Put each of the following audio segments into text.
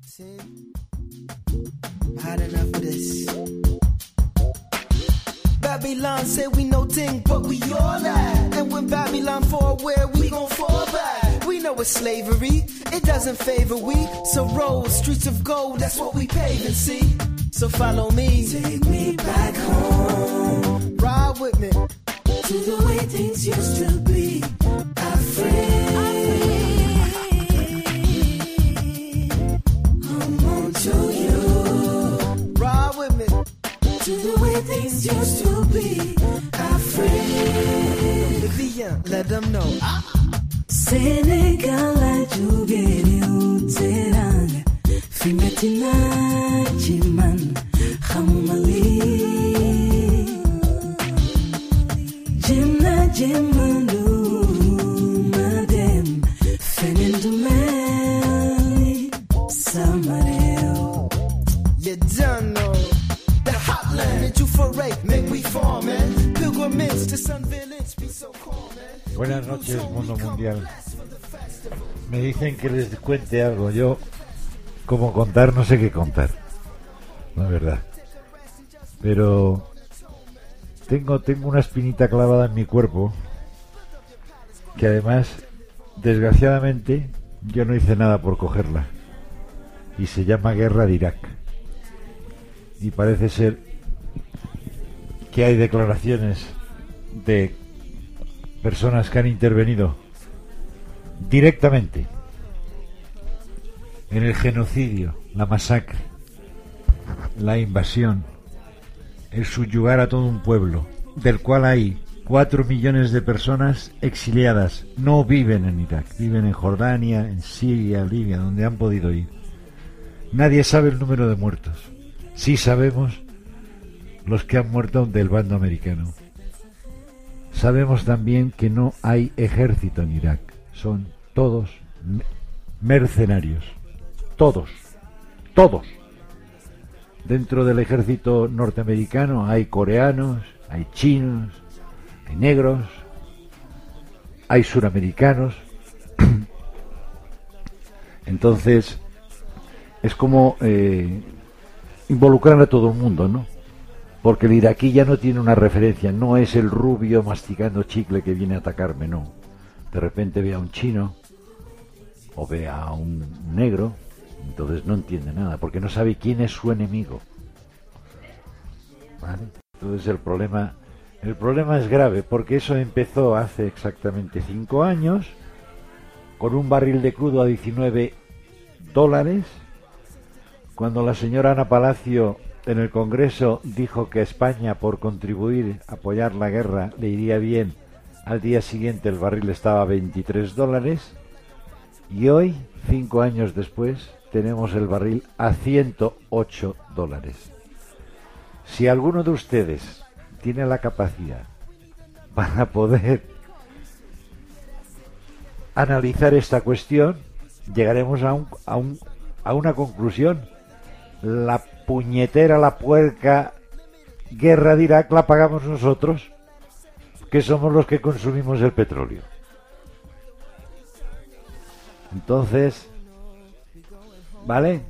See? Had enough of this. Babylon say we no ting, but we all that. And when Babylon fall, where we gon' fall back? We know it's slavery, it doesn't favor we. So roads, streets of gold, that's what we pave and see. So follow me. Take me back home. Ride with me. To the way things used to be. things used to be afraid. Viens, let them know. Senegal a jugeri uterang Fimetina jiman que les cuente algo. Yo, como contar, no sé qué contar. La verdad. Pero tengo, tengo una espinita clavada en mi cuerpo que además, desgraciadamente, yo no hice nada por cogerla. Y se llama Guerra de Irak. Y parece ser que hay declaraciones de personas que han intervenido directamente en el genocidio, la masacre, la invasión, el subyugar a todo un pueblo, del cual hay cuatro millones de personas exiliadas. No viven en Irak, viven en Jordania, en Siria, Libia, donde han podido ir. Nadie sabe el número de muertos. Sí sabemos los que han muerto del bando americano. Sabemos también que no hay ejército en Irak. Son todos mercenarios. Todos. Todos. Dentro del ejército norteamericano hay coreanos, hay chinos, hay negros, hay suramericanos. Entonces, es como eh, involucrar a todo el mundo, ¿no? Porque el iraquí ya no tiene una referencia, no es el rubio masticando chicle que viene a atacarme, no. De repente ve a un chino o ve a un negro, entonces no entiende nada, porque no sabe quién es su enemigo. Entonces el problema, el problema es grave, porque eso empezó hace exactamente cinco años, con un barril de crudo a 19 dólares, cuando la señora Ana Palacio en el Congreso dijo que España, por contribuir a apoyar la guerra, le iría bien, al día siguiente el barril estaba a 23 dólares y hoy, cinco años después, tenemos el barril a 108 dólares. Si alguno de ustedes tiene la capacidad para poder analizar esta cuestión, llegaremos a, un, a, un, a una conclusión. La puñetera, la puerca guerra de Irak la pagamos nosotros, que somos los que consumimos el petróleo. Entonces, ¿vale?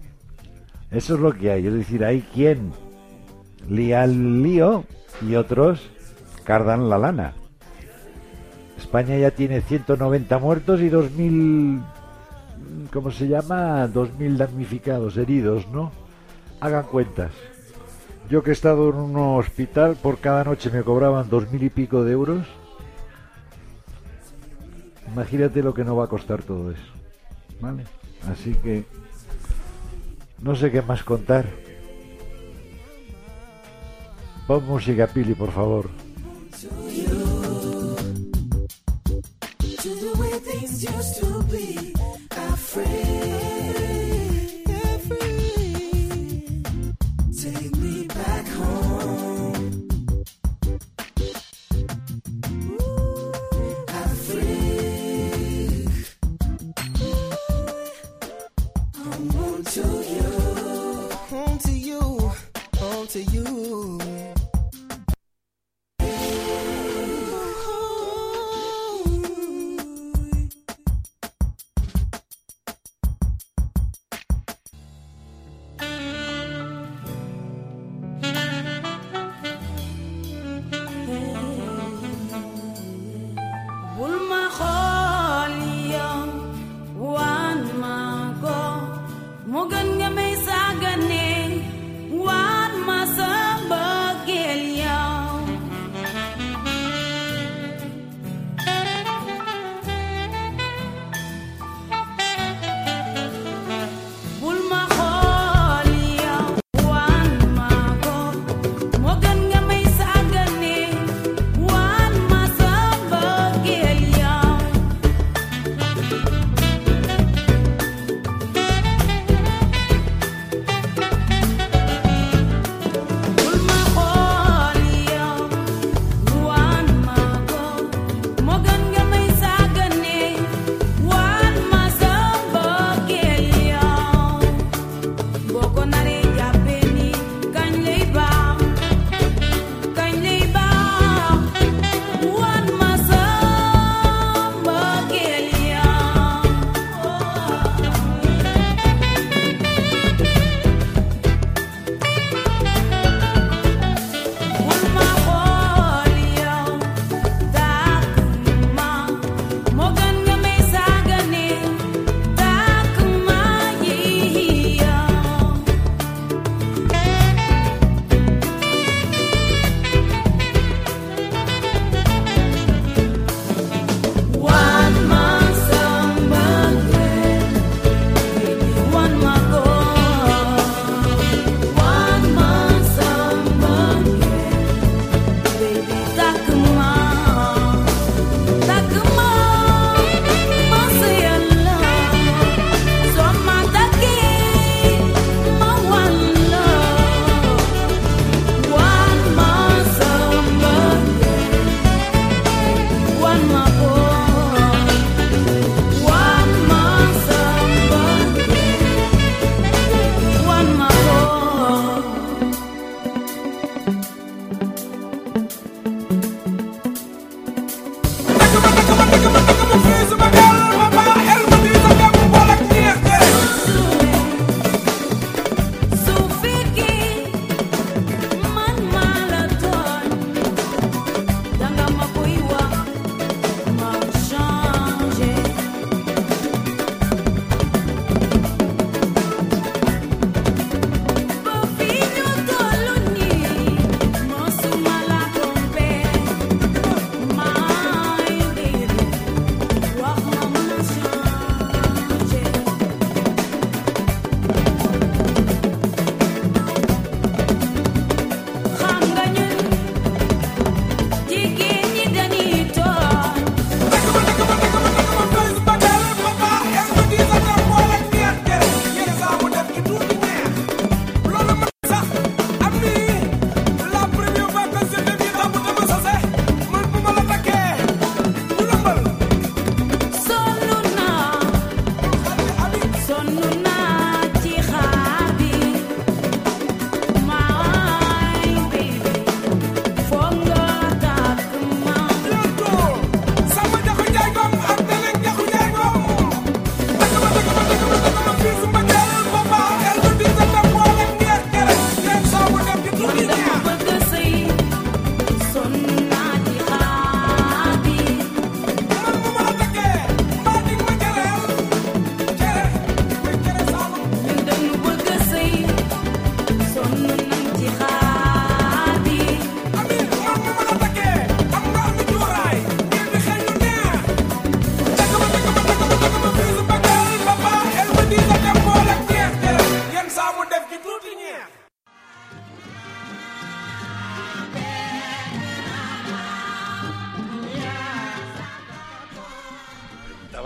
Eso es lo que hay. Es decir, hay quien lía el lío y otros cardan la lana. España ya tiene 190 muertos y 2.000, ¿cómo se llama? 2.000 damnificados, heridos, ¿no? Hagan cuentas. Yo que he estado en un hospital, por cada noche me cobraban dos mil y pico de euros. Imagínate lo que no va a costar todo eso. ¿Vale? Así que no sé qué más contar. Pon música, Pili, por favor. To you.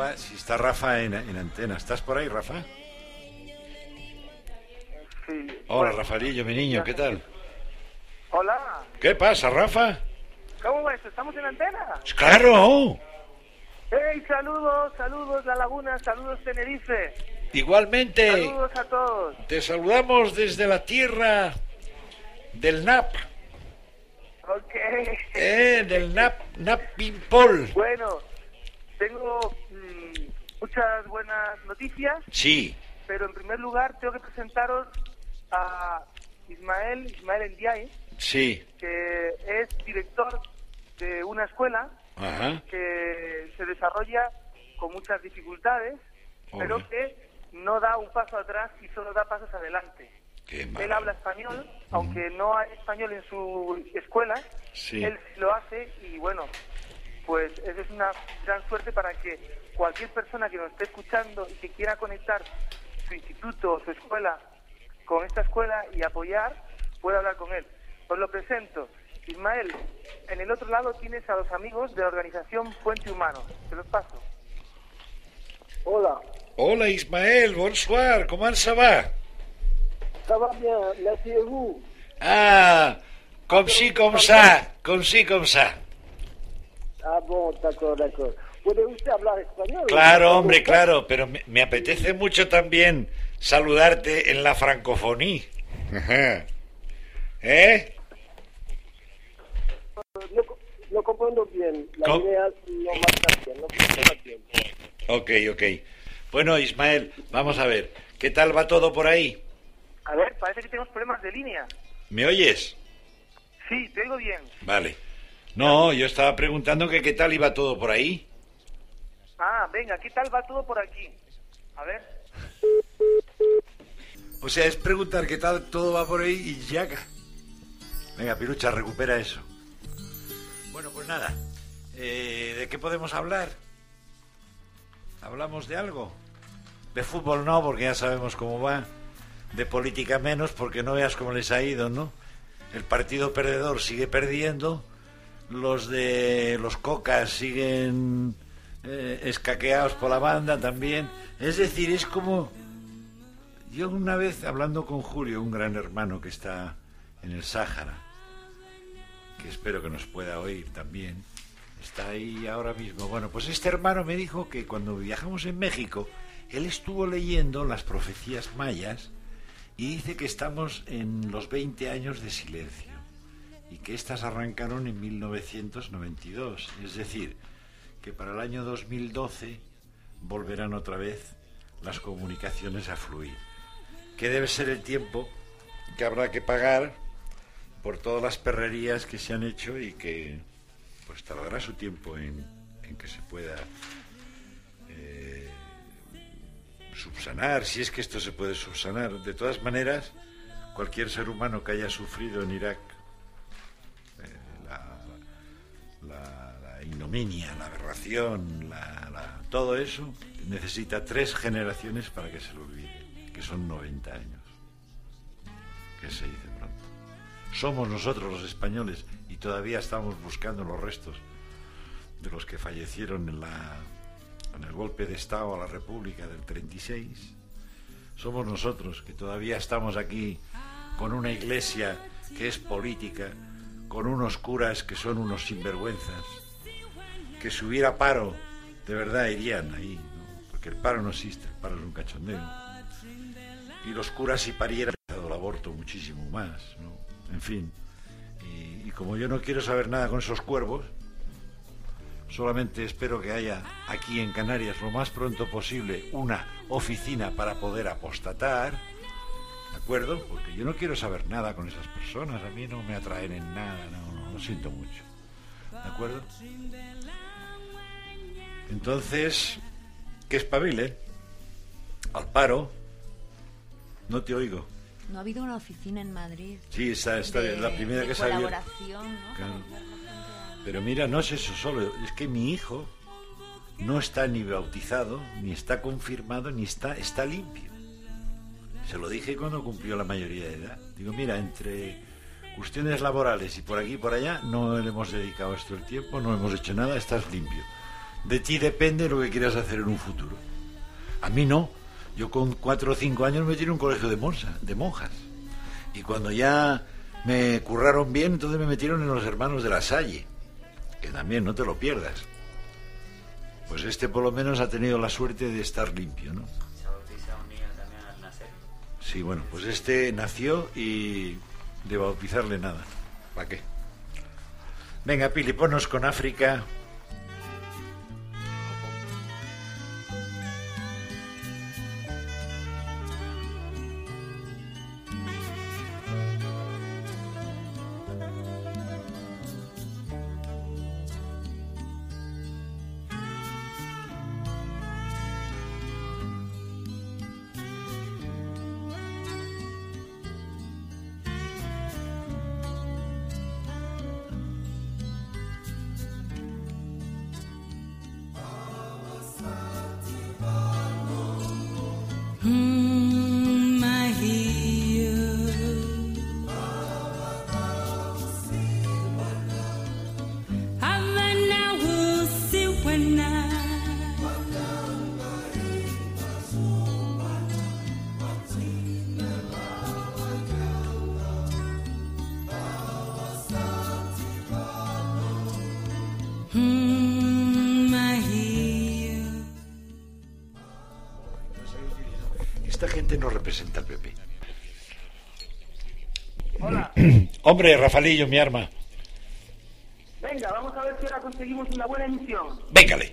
Está Rafa en, en antena. ¿Estás por ahí, Rafa? Sí. Hola, Bueno, Rafaelillo, mi niño, ¿qué tal? Hola, ¿Qué pasa, Rafa? ¿cómo ves? ¿Estamos en antena? ¡Claro! ¡Hey, saludos, saludos La Laguna, saludos Tenerife! Igualmente, Saludos a todos. te saludamos desde la tierra del NAP, Ok. ¿eh? Del NAP, NAP Pimpol. Bueno, tengo muchas buenas noticias, Sí, pero en primer lugar tengo que presentaros a Ismael, Ismael Ndiaye, sí, que es director de una escuela ajá, que se desarrolla con muchas dificultades, pero que no da un paso atrás y solo da pasos adelante. Él habla español, aunque no hay español en su escuela, Sí. él lo hace y bueno, pues esa es una gran suerte para que cualquier persona que nos esté escuchando y que quiera conectar su instituto o su escuela con esta escuela y apoyar, pueda hablar con él. Os lo presento. Ismael, en el otro lado tienes a los amigos de la organización Puente Humano. Te los paso. Hola, Hola Ismael, bonsoir, ¿cómo ça va? ça va bien, merci vous. Ah, comme si, comme ça, comme si, comme ça. Ah bon, d'accord, d'accord. ¿Puede usted hablar español? Claro, hombre, claro, pero me, me apetece mucho también saludarte en la francofonía. Ajá. ¿Eh? No, no comprendo bien. La ¿Cómo? idea no marca bien, no bien. Ok, ok. Bueno, Ismael, vamos a ver, ¿qué tal va todo por ahí? A ver, parece que tenemos problemas de línea. ¿Me oyes? Sí, te oigo bien. Vale. No, yo estaba preguntando que qué tal iba todo por ahí. Ah, venga, ¿qué tal va todo por aquí? A ver. O sea, es preguntar qué tal todo va por ahí y ya. Venga, Pirucha, recupera eso. Bueno, pues nada. Eh, ¿De qué podemos hablar? ¿Hablamos de algo? De fútbol no, porque ya sabemos cómo va. De política menos, porque no veas cómo les ha ido, ¿no? El partido perdedor sigue perdiendo. Los de los cocas siguen eh, escaqueados por la banda también. Es decir, es como yo una vez hablando con Julio, un gran hermano que está en el Sáhara, que espero que nos pueda oír también, está ahí ahora mismo. Bueno, pues este hermano me dijo que cuando viajamos en México, él estuvo leyendo las profecías mayas y dice que estamos en los 20 años de silencio y que estas arrancaron en 1992. Es decir, que para el año 2012 volverán otra vez las comunicaciones a fluir que debe ser el tiempo que habrá que pagar por todas las perrerías que se han hecho y que pues tardará su tiempo en, que se pueda eh, subsanar, si es que esto se puede subsanar. De todas maneras, cualquier ser humano que haya sufrido en Irak eh, la la aberración, la- todo eso, necesita tres generaciones para que se lo olvide, que son 90 años, que se dice pronto. Somos nosotros los españoles y todavía estamos buscando los restos de los que fallecieron en, en el golpe de Estado a la República del 36. Somos nosotros que todavía estamos aquí con una iglesia que es política, con unos curas que son unos sinvergüenzas, que si hubiera paro, de verdad irían ahí, porque el paro no existe, el paro es un cachondeo. Y los curas si parieran, el aborto muchísimo más, ¿no? En fin. Y, y como yo no quiero saber nada con esos cuervos, solamente espero que haya aquí en Canarias lo más pronto posible una oficina para poder apostatar, ¿de acuerdo? Porque yo no quiero saber nada con esas personas, a mí no me atraen en nada, no, no, lo siento mucho, ¿de acuerdo? Entonces, que espabile, al paro, no te oigo. No ha habido una oficina en Madrid. Sí, esta, esta de- es la primera de que abierto. colaboración, ¿no? Claro. Pero mira, no es eso solo, es que mi hijo no está ni bautizado, ni está confirmado, ni está, está limpio. Se lo dije cuando cumplió la mayoría de edad. Digo, mira, entre cuestiones laborales y por aquí y por allá, no le hemos dedicado esto el tiempo, no hemos hecho nada, estás limpio. De ti depende lo que quieras hacer en un futuro. A mí no. Yo con cuatro o cinco años me en un colegio de, de monjas. Y cuando ya me curraron bien, entonces me metieron en los hermanos de la Salle. Que también, no te lo pierdas. Pues este por lo menos ha tenido la suerte de estar limpio, ¿no? Se un niño también al nacer. Sí, bueno, pues este nació y de bautizarle nada. ¿Para qué? Venga, Pili, ponnos con África. No representa al PP. Hola. Hombre, Rafalillo, mi arma. Venga, vamos a ver si ahora conseguimos una buena emisión. Véngale.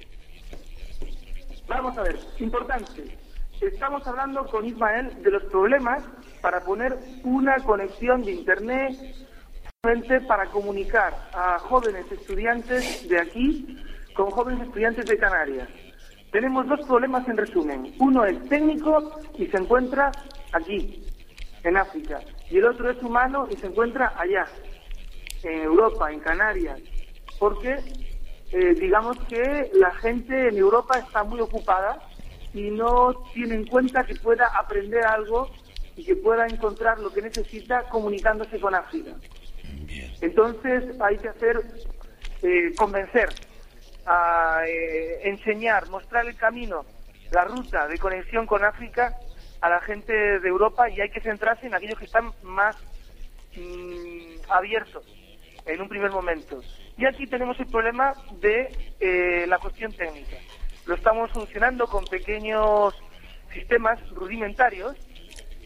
Vamos a ver, importante. Estamos hablando con Ismael de los problemas para poner una conexión de Internet para comunicar a jóvenes estudiantes de aquí con jóvenes estudiantes de Canarias. Tenemos dos problemas en resumen. Uno es técnico y se encuentra aquí, en África. Y el otro es humano y se encuentra allá, en Europa, en Canarias. Porque eh, digamos que la gente en Europa está muy ocupada y no tiene en cuenta que pueda aprender algo y que pueda encontrar lo que necesita comunicándose con África. Entonces hay que hacer, eh, convencer, a, eh, enseñar, mostrar el camino, la ruta de conexión con África a la gente de Europa y hay que centrarse en aquellos que están más mm, abiertos en un primer momento. Y aquí tenemos el problema de eh, la cuestión técnica. Lo estamos solucionando con pequeños sistemas rudimentarios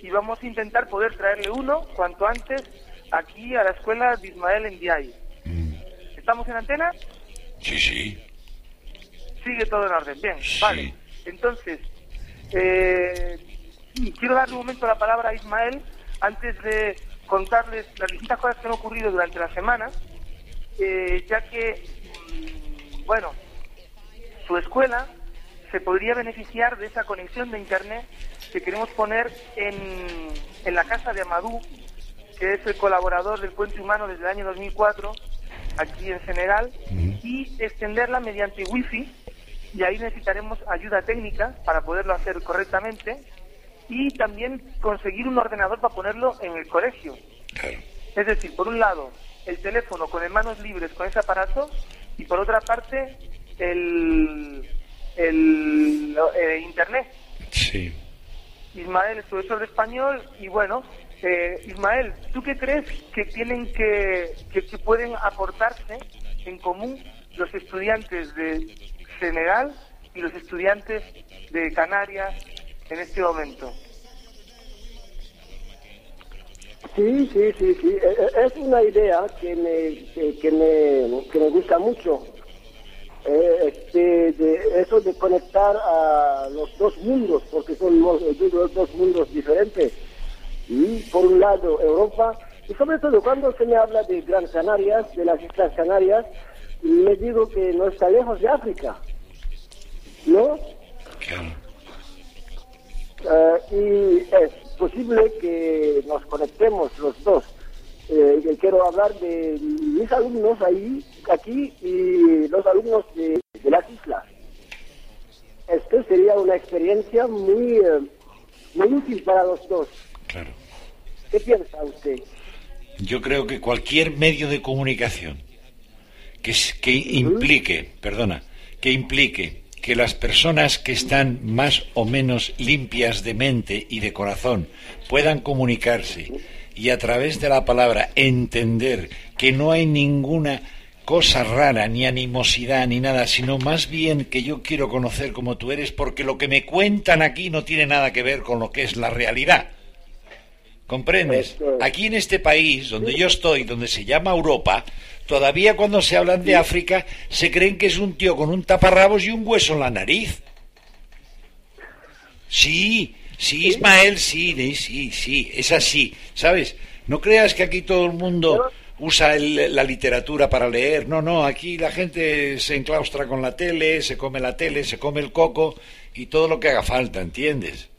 y vamos a intentar poder traerle uno cuanto antes aquí a la escuela de Ismael en Diay. ¿Estamos en antena? Sí, sí. Sigue todo en orden. Bien, vale. Entonces, eh, quiero darle un momento la palabra a Ismael antes de contarles las distintas cosas que han ocurrido durante la semana, eh, ya que, mm, bueno, su escuela se podría beneficiar de esa conexión de Internet que queremos poner en, en la casa de Amadou, que es el colaborador del Puente Humano desde el año 2004, aquí en Senegal, y extenderla mediante Wi-Fi, y ahí necesitaremos ayuda técnica para poderlo hacer correctamente, y también conseguir un ordenador para ponerlo en el colegio. Es decir, por un lado, el teléfono con manos libres con ese aparato, y por otra parte, el, el, eh, Internet. Sí. Ismael es profesor de español y bueno, eh, Ismael, ¿tú qué crees que tienen que, que, que pueden aportarse en común los estudiantes de Senegal y los estudiantes de Canarias en este momento? Sí, sí, sí, sí. E- e- Es una idea que me, que, me, que me gusta mucho. Eh, este, de eso de conectar a los dos mundos, porque son dos, dos mundos diferentes. Y por un lado Europa, y sobre todo cuando se me habla de Gran Canarias, de las Islas Canarias, me digo que no está lejos de África. ¿No? Claro. Eh, y es posible que nos conectemos los dos. Eh, quiero hablar de mis alumnos ahí, aquí, y los alumnos de, de las islas. Esto sería una experiencia muy, eh, muy útil para los dos. Claro. ¿Qué piensa usted? Yo creo que cualquier medio de comunicación que, que implique, perdona, que implique que las personas que están más o menos limpias de mente y de corazón puedan comunicarse y a través de la palabra entender que no hay ninguna cosa rara, ni animosidad, ni nada, sino más bien que yo quiero conocer como tú eres, porque lo que me cuentan aquí no tiene nada que ver con lo que es la realidad. ¿Comprendes? Aquí en este país, donde yo estoy, donde se llama Europa, todavía cuando se hablan de África, se creen que es un tío con un taparrabos y un hueso en la nariz. Sí, sí, Ismael, sí, sí, sí, es así. ¿Sabes? No creas que aquí todo el mundo usa el- la literatura para leer. No, no, aquí la gente se enclaustra con la tele, se come la tele, se come el coco y todo lo que haga falta, ¿entiendes?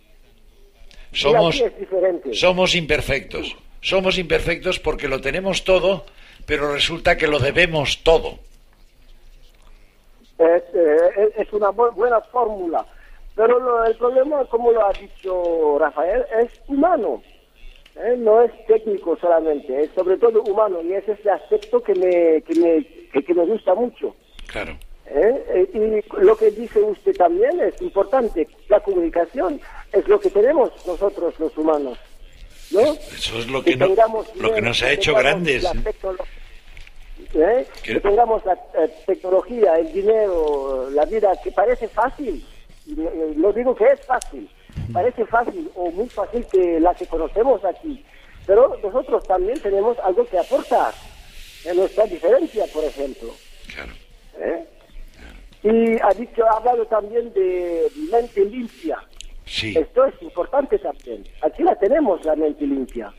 Somos imperfectos. Somos imperfectos porque lo tenemos todo, pero resulta que lo debemos todo. Es, eh, es una bu- buena fórmula. Pero lo- el problema, como lo ha dicho Rafael, es humano. ¿eh? No es técnico solamente, es sobre todo humano. Y es ese aspecto que me, que me, que, que me gusta mucho. Claro. Eh, Y lo que dice usted también es importante. La comunicación es lo que tenemos nosotros los humanos. ¿No? Eso es lo que, no- lo que nos ha hecho grandes. tecnolo- ¿eh? Que- tengamos la eh, tecnología, el dinero, la vida, que parece fácil. Eh, No digo que es fácil, parece fácil o muy fácil que la que conocemos aquí. Pero nosotros también tenemos algo que aportar en nuestra diferencia, por ejemplo. Claro. ¿eh? Y ha dicho, ha hablado también de mente limpia. Sí, Esto es importante también. Aquí la tenemos, la mente limpia.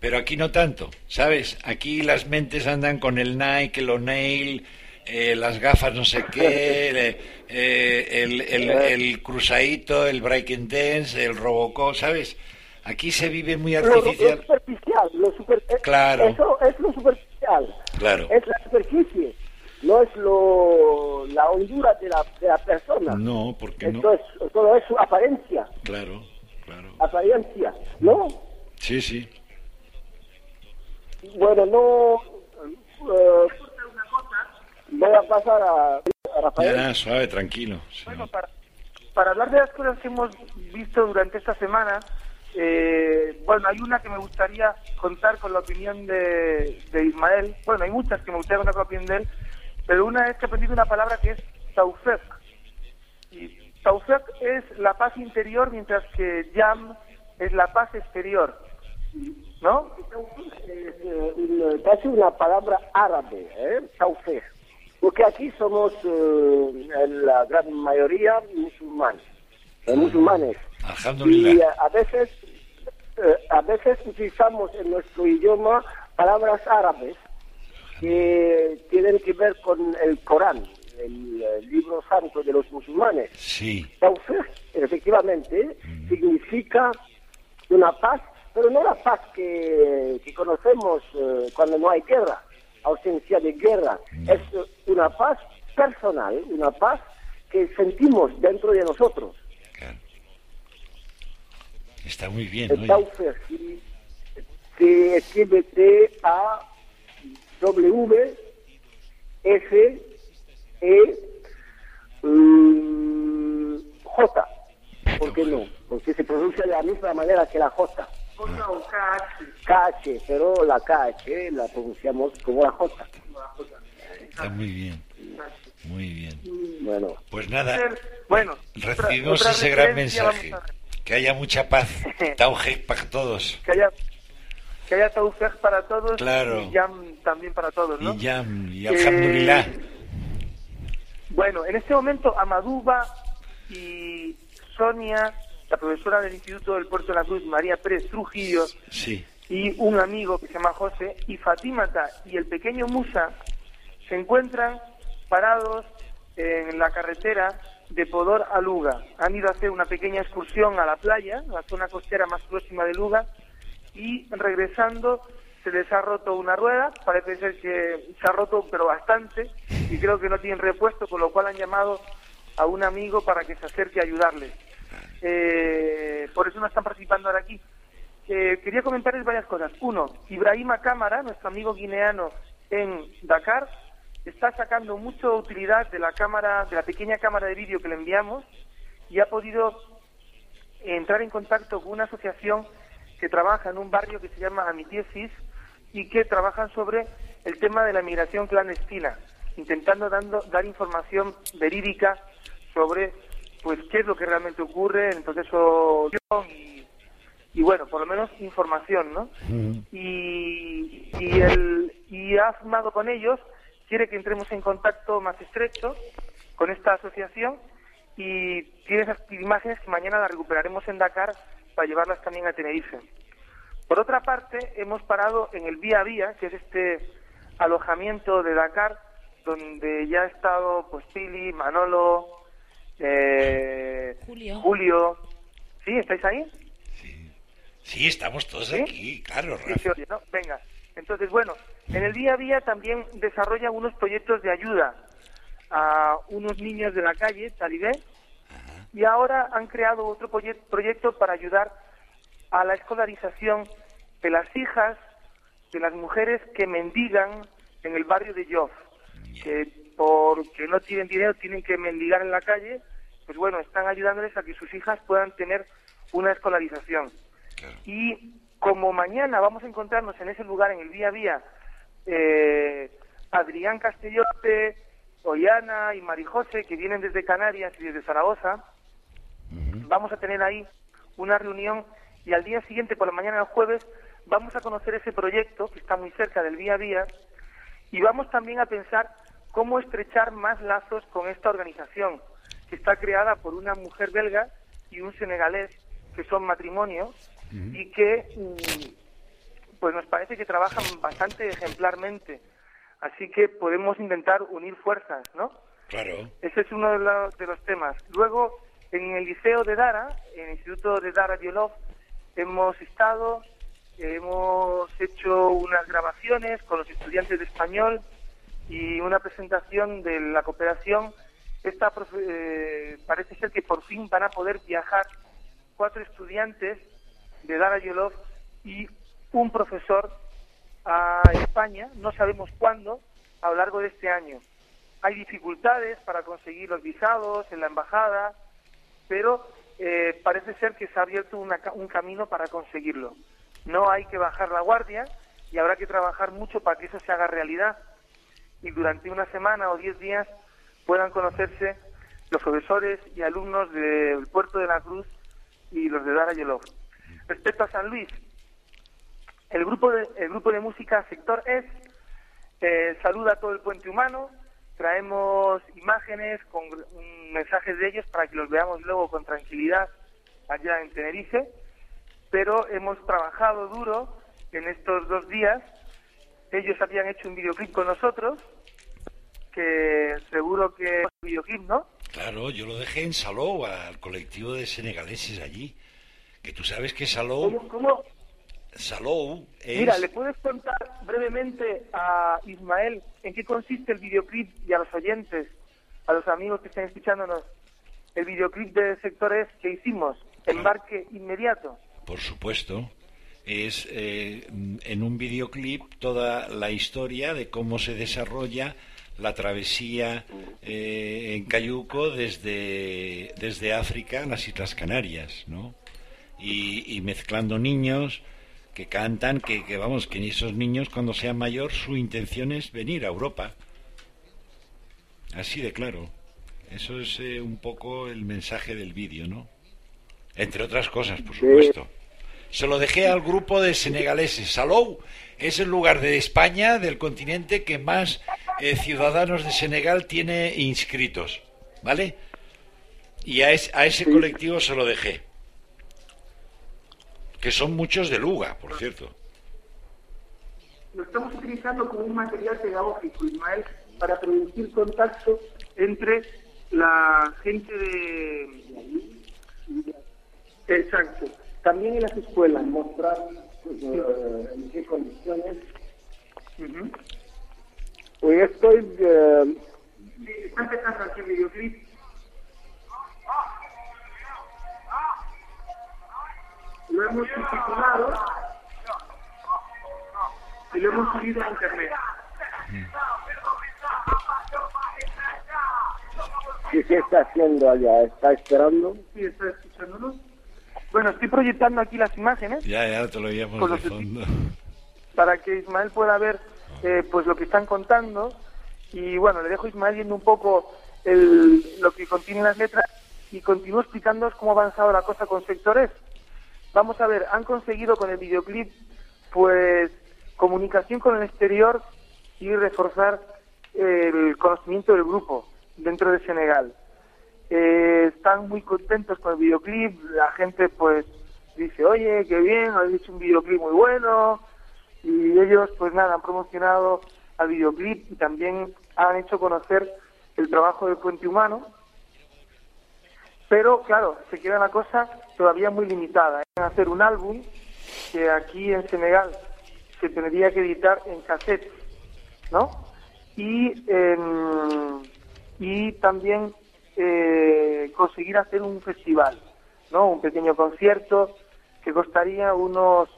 pero aquí no tanto, ¿sabes? Aquí las mentes andan con el Nike, el O'Neill, eh, las gafas no sé qué, eh, eh, el, el, el cruzadito, el breaking dance, el robocop, ¿sabes? Aquí se vive muy Lo, lo artificial. superficial, lo super, Claro. Eso es lo superficial. Claro. Es la superficie, no es lo, la hondura de la, de la persona. No, porque Esto no. es, todo es su apariencia, Claro, claro. apariencia, ¿no? Sí, sí. Bueno, no... eh, voy a pasar a, a Ya, Rafael. nada, suave, tranquilo. sí. Bueno, para, para hablar de las cosas que hemos visto durante esta semana, eh, bueno, hay una que me gustaría contar con la opinión de, de Ismael. Bueno, hay muchas que me gustaría contar con la opinión de él, pero una es que he aprendido una palabra que es taufek. Y taufek es la paz interior, mientras que yam es la paz exterior. ¿No? Casi una palabra árabe, ¿eh? Taufej. Porque aquí somos eh, la gran mayoría musulmanes, eh, musulmanes. Y eh, a veces, eh, a veces utilizamos en nuestro idioma palabras árabes que tienen que ver con el Corán, el, eh, libro santo de los musulmanes. Sí, Taufej, efectivamente, significa una paz, pero no la paz que, que conocemos eh, cuando no hay guerra, ausencia de guerra. Es eh, una paz personal, una paz que sentimos dentro de nosotros. claro. Está muy bien, El. Taufej sí, se T-A-W F E mm, J. ¿Por qué no? Porque se pronuncia de la misma manera que la J. KH, pero la KH la pronunciamos como la J. Está muy bien. Muy bien. Bueno, Pues nada, Bueno, recibimos otra- otra ese gran mensaje. Que haya mucha paz. Tauge para todos. que haya que haya taufej para todos Claro. y yam también para todos, ¿no? Y Yam, y Eh, Alhamdulillah. Bueno, en este momento Amaduba y Sonia, la profesora del Instituto del Puerto de la Cruz, María Pérez Trujillo, Sí, y un amigo que se llama José, y Fatímata y el pequeño Musa se encuentran parados en la carretera de Podor a Luga. Han ido a hacer una pequeña excursión a la playa, la zona costera más próxima de Luga, y regresando se les ha roto una rueda, parece ser que se ha roto pero bastante, y creo que no tienen repuesto, con lo cual han llamado a un amigo para que se acerque a ayudarles. Eh, por eso no están participando ahora aquí. Eh, quería comentarles varias cosas. Uno, Ibrahima Cámara, nuestro amigo guineano en Dakar, está sacando mucha utilidad de la cámara, de la pequeña cámara de vídeo que le enviamos y ha podido entrar en contacto con una asociación que trabaja en un barrio que se llama Amitiesis y que trabajan sobre el tema de la migración clandestina, intentando dando, dar información verídica sobre pues qué es lo que realmente ocurre en el proceso y, y bueno, por lo menos información, ¿no? Y, y, el, y ha firmado con ellos, quiere que entremos en contacto más estrecho con esta asociación y tiene esas imágenes que mañana las recuperaremos en Dakar para llevarlas también a Tenerife. Por otra parte, hemos parado en el Vía Vía, que es este alojamiento de Dakar, donde ya ha estado pues Pili, Manolo, eh, Julio. Julio. ¿Sí? ¿Estáis ahí? Sí, estamos todos ¿Sí? aquí, claro, Sí, Rafa. oye, ¿no? Venga. Entonces, bueno, en el día a día también desarrolla unos proyectos de ayuda a unos niños de la calle, talibé, y ahora han creado otro proye- proyecto para ayudar a la escolarización de las hijas de las mujeres que mendigan en el barrio de Yoff, que porque no tienen dinero tienen que mendigar en la calle, pues bueno, están ayudándoles a que sus hijas puedan tener una escolarización. Y como mañana vamos a encontrarnos en ese lugar, en el día a día, eh, Adrián Castellote, Ollana y Marijose, que vienen desde Canarias y desde Zaragoza, vamos a tener ahí una reunión y al día siguiente, por la mañana del jueves, vamos a conocer ese proyecto que está muy cerca del día a día y vamos también a pensar cómo estrechar más lazos con esta organización que está creada por una mujer belga y un senegalés que son matrimonio y que mm, pues nos parece que trabajan bastante ejemplarmente. Así que podemos intentar unir fuerzas, ¿no? Claro. Ese es uno de los, de los temas. Luego, en el Liceo de Dara, en el Instituto de Dara Biolov, hemos estado, hemos hecho unas grabaciones con los estudiantes de español y una presentación de la cooperación. Esta profe- eh, parece ser que por fin van a poder viajar cuatro estudiantes de Dara Biolov y un profesor a España, no sabemos cuándo, a lo largo de este año. Hay dificultades para conseguir los visados en la embajada, pero eh, parece ser que se ha abierto una un camino para conseguirlo. No hay que bajar la guardia y habrá que trabajar mucho para que eso se haga realidad y durante una semana o diez días puedan conocerse los profesores y alumnos del Puerto de la Cruz y los de Dara Yelov. Respecto a San Luis, el grupo de, el grupo de música Sector S eh, saluda a todo el puente humano, traemos imágenes con mensajes de ellos para que los veamos luego con tranquilidad allá en Tenerife, pero hemos trabajado duro en estos dos días. Ellos habían hecho un videoclip con nosotros, que seguro que es un videoclip, ¿no? Claro, yo lo dejé en Salou, al colectivo de senegaleses allí. Que tú sabes que Salou, ¿Cómo- cómo? Salou es... Mira, ¿le puedes contar brevemente a Ismael en qué consiste el videoclip y a los oyentes, a los amigos que están escuchándonos, el videoclip de sectores que hicimos? Embarque inmediato. Por supuesto. Es eh, en un videoclip toda la historia de cómo se desarrolla la travesía eh, en Cayuco desde, desde África a las Islas Canarias, ¿no? Y, y mezclando niños que cantan, que, que vamos, que esos niños cuando sean mayor su intención es venir a Europa. Así de claro. Eso es eh, un poco el mensaje del vídeo, ¿no? Entre otras cosas, por supuesto. Se lo dejé al grupo de senegaleses. Salou es el lugar de España, del continente, que más eh, ciudadanos de Senegal tiene inscritos. ¿Vale? Y a, es- a ese colectivo se lo dejé. Que son muchos de Luga, por cierto. Lo estamos utilizando como un material pedagógico, Ismael, para producir contacto entre la gente de... Exacto. También en las escuelas. mostrar pues, eh, en qué condiciones. Hoy estoy eh, Está empezando aquí el videoclip. Lo hemos subtitulado y lo hemos subido a internet. ¿Qué, qué está haciendo allá? ¿Está esperando? Sí, estoy escuchándolo. Bueno, estoy proyectando aquí las imágenes Ya, ya te lo oíamos Con de los fondo. para que Ismael pueda ver eh, pues lo que están contando y bueno, le dejo a Ismael viendo un poco el, lo que contienen las letras y continúo explicándoos cómo ha avanzado la cosa con sectores. Vamos a ver, han conseguido con el videoclip pues comunicación con el exterior y reforzar el conocimiento del grupo dentro de Senegal. Eh, están muy contentos con el videoclip, la gente pues dice, oye, qué bien, habéis hecho un videoclip muy bueno, y ellos pues nada, han promocionado al videoclip y también han hecho conocer el trabajo del Puente Humano, pero claro, se queda la cosa todavía muy limitada. A hacer un álbum que aquí en Senegal se tendría que editar en cassette, ¿no? Y, em, y también eh, conseguir hacer un festival, ¿no? Un pequeño concierto que costaría unos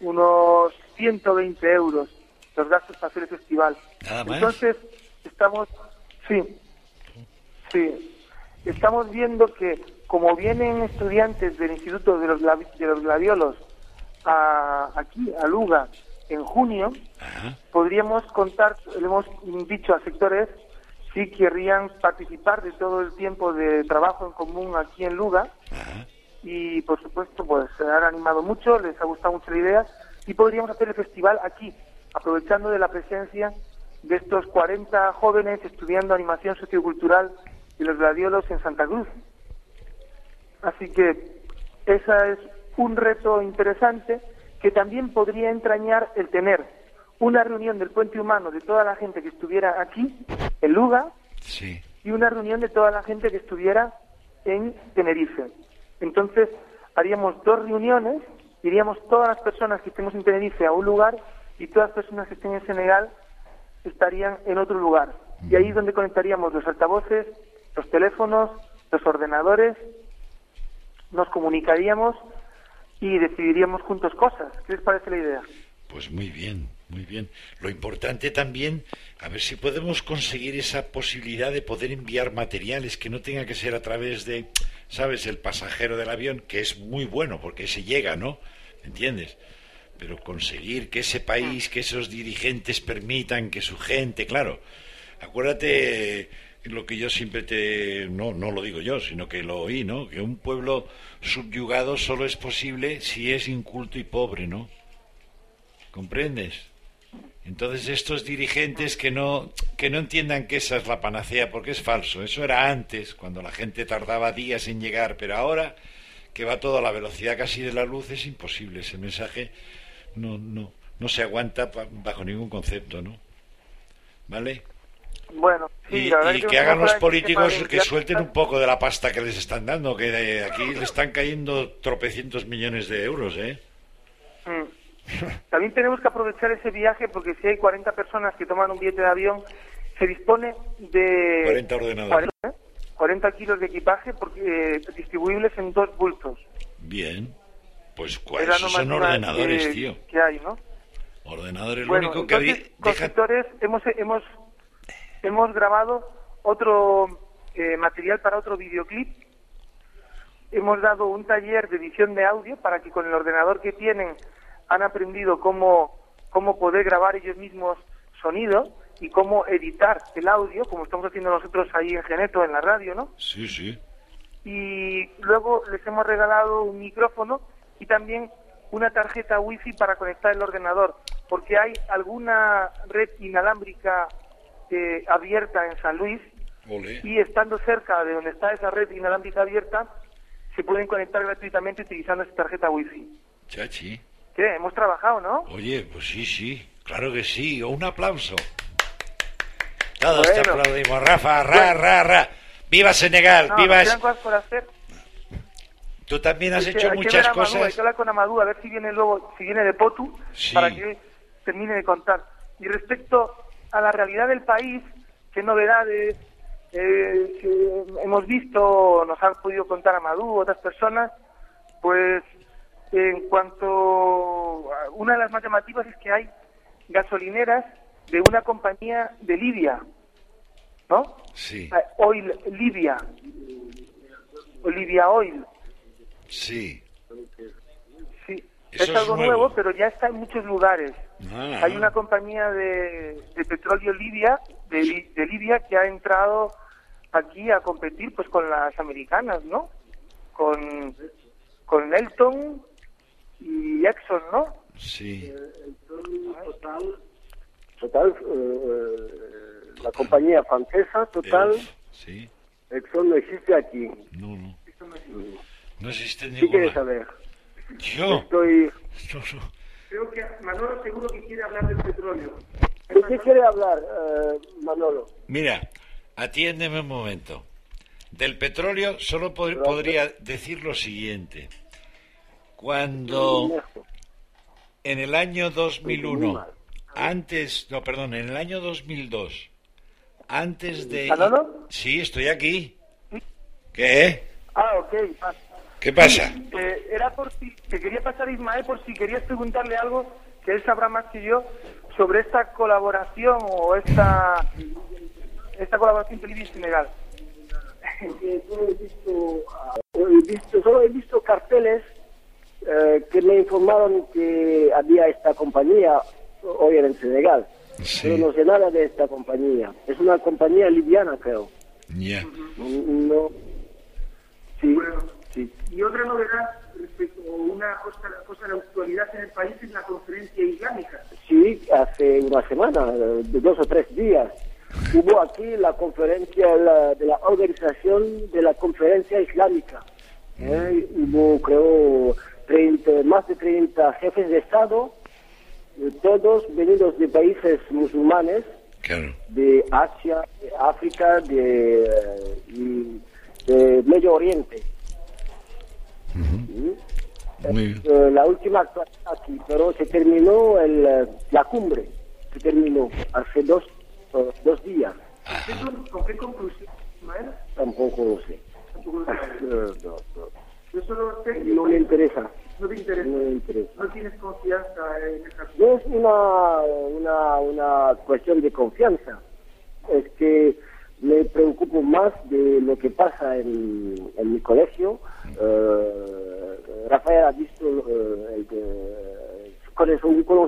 unos 120 euros los gastos para hacer el festival. Nada más. Entonces, estamos, sí, sí, estamos viendo que como vienen estudiantes del Instituto de los, de los Gladiolos a- aquí, a Luga, en junio, Ajá. podríamos contar, le hemos dicho a sectores si querrían participar de todo el tiempo de trabajo en común aquí en Luga Ajá. y por supuesto pues se han animado mucho, les ha gustado mucho la idea y podríamos hacer el festival aquí, aprovechando de la presencia de estos 40 jóvenes estudiando animación sociocultural y los gladiolos en Santa Cruz. Así que esa es un reto interesante que también podría entrañar el tener una reunión del puente humano de toda la gente que estuviera aquí, en Luga, Sí. y una reunión de toda la gente que estuviera en Tenerife. Entonces, haríamos dos reuniones, iríamos todas las personas que estemos en Tenerife a un lugar y todas las personas que estén en Senegal estarían en otro lugar. Y ahí es donde conectaríamos los altavoces, los teléfonos, los ordenadores, nos comunicaríamos y decidiríamos juntos cosas. ¿Qué les parece la idea? Pues muy bien, muy bien. Lo importante también, a ver si podemos conseguir esa posibilidad de poder enviar materiales que no tenga que ser a través de, ¿sabes?, el pasajero del avión, que es muy bueno porque se llega, ¿no? ¿Entiendes? Pero conseguir que ese país, que esos dirigentes permitan que su gente, claro, acuérdate lo que yo siempre te, no, no lo digo yo, sino que lo oí, ¿no? Que un pueblo subyugado solo es posible si es inculto y pobre, ¿no? ¿Comprendes? Entonces estos dirigentes que no que no entiendan que esa es la panacea porque es falso. Eso era antes cuando la gente tardaba días en llegar, pero ahora que va todo a la velocidad casi de la luz es imposible. Ese mensaje no no no se aguanta bajo ningún concepto, ¿no? ¿Vale? Bueno, sí, y la verdad y que que hagan los que políticos que suelten un poco de la pasta que les están dando, que de aquí le están cayendo tropecientos millones de euros, ¿eh? Mm. También tenemos que aprovechar ese viaje porque si hay 40 personas que toman un billete de avión, se dispone de 40 ordenadores. 40, 40 kilos de equipaje porque, eh, distribuibles en dos bultos. Bien. Pues Es ¿cuáles son ordenadores, que, tío? que hay, ¿no? Ordenadores, Bueno, lo único que entonces, había... deja- hemos, hemos, hemos grabado otro eh, material para otro videoclip. Hemos dado un taller de edición de audio para que con el ordenador que tienen han aprendido cómo, cómo poder grabar ellos mismos sonido y cómo editar el audio, como estamos haciendo nosotros ahí en Geneto, en la radio, ¿no? Sí, sí. y luego les hemos regalado un micrófono y también una tarjeta wifi para conectar el ordenador, porque hay alguna red inalámbrica abierta en San Luis Ole. y estando cerca de donde está esa red inalámbrica abierta, se pueden conectar gratuitamente utilizando esa tarjeta wifi. Chachi. ¿Qué? Hemos trabajado, ¿no? Oye, pues sí, sí. Claro que sí. Un aplauso. Todos te Bueno. aplaudimos. Rafa, ra, ra, ra. ¡Viva Senegal! No, ¡Viva! quedan cosas por hacer. Tú también has que- hecho hay que muchas ver a cosas. hay que hablar con Amadou, a ver si viene luego, si viene de Potu, Sí. para que termine de contar. Y respecto a la realidad del país, qué novedades eh, que hemos visto, nos han podido contar Amadou, otras personas, pues en cuanto a una de las más llamativas es que hay gasolineras de una compañía de Libia. ¿no? Sí, Eh, Oil Libia, Olivia Oil, sí. sí. Eso es es algo nuevo. nuevo, pero ya está en muchos lugares. Ah. Hay una compañía de, de petróleo Libia, de, Li- de Libia, que ha entrado aquí a competir pues con las americanas, ¿no? Con, con Nelton y Exxon, ¿no? Sí, Total, total eh, la compañía francesa, Total, Elf, sí. Exxon no existe aquí. No, no. No existe ¿Qué quieres ninguna. saber? Yo. Estoy... Creo que Manolo seguro que quiere hablar del petróleo. ¿De qué quiere hablar, eh, Manolo? Mira, atiéndeme un momento. Del petróleo solo pod- podría decir lo siguiente. Cuando en el año 2001, antes, no, perdón, en el año 2002, antes de... ¿Manolo? Sí, estoy aquí. ¿Qué? Ah, ok. ¿Qué pasa? eh, era por si, te quería pasar a Ismael por si querías preguntarle algo que él sabrá más que yo sobre esta colaboración o esta esta colaboración entre Libia y Senegal. solo he visto, ah, he visto- solo he visto carteles eh, que me informaron que había esta compañía hoy en el Senegal. Sí. Pero no sé nada de esta compañía. Es una compañía liviana, creo. Ya. Mm, No. Sí, sí. Y otra novedad respecto a una cosa, cosa de actualidad en el país es la conferencia islámica. Sí, hace una semana, de dos o tres días, hubo aquí la conferencia de la, de la organización de la conferencia islámica. Eh, Hubo, creo, 30, más de 30 jefes de Estado, eh, todos venidos de países musulmanes, Claro. de Asia, de África, de, eh, y de Medio Oriente. Muy bien. Eh, la última actuación aquí, pero se terminó el, eh, la cumbre, se terminó hace dos, eh, dos días, ¿Con qué conclusión, Ismael? tampoco lo sé. Eh, no, no. Yo solo sé que No me interesa, no te interesa. no me interesa. No tienes confianza en esa No es una, una, una cuestión de confianza, es que me preocupo más de lo que pasa en, en mi colegio. Eh, Rafael ha visto, eh, el que- conoce,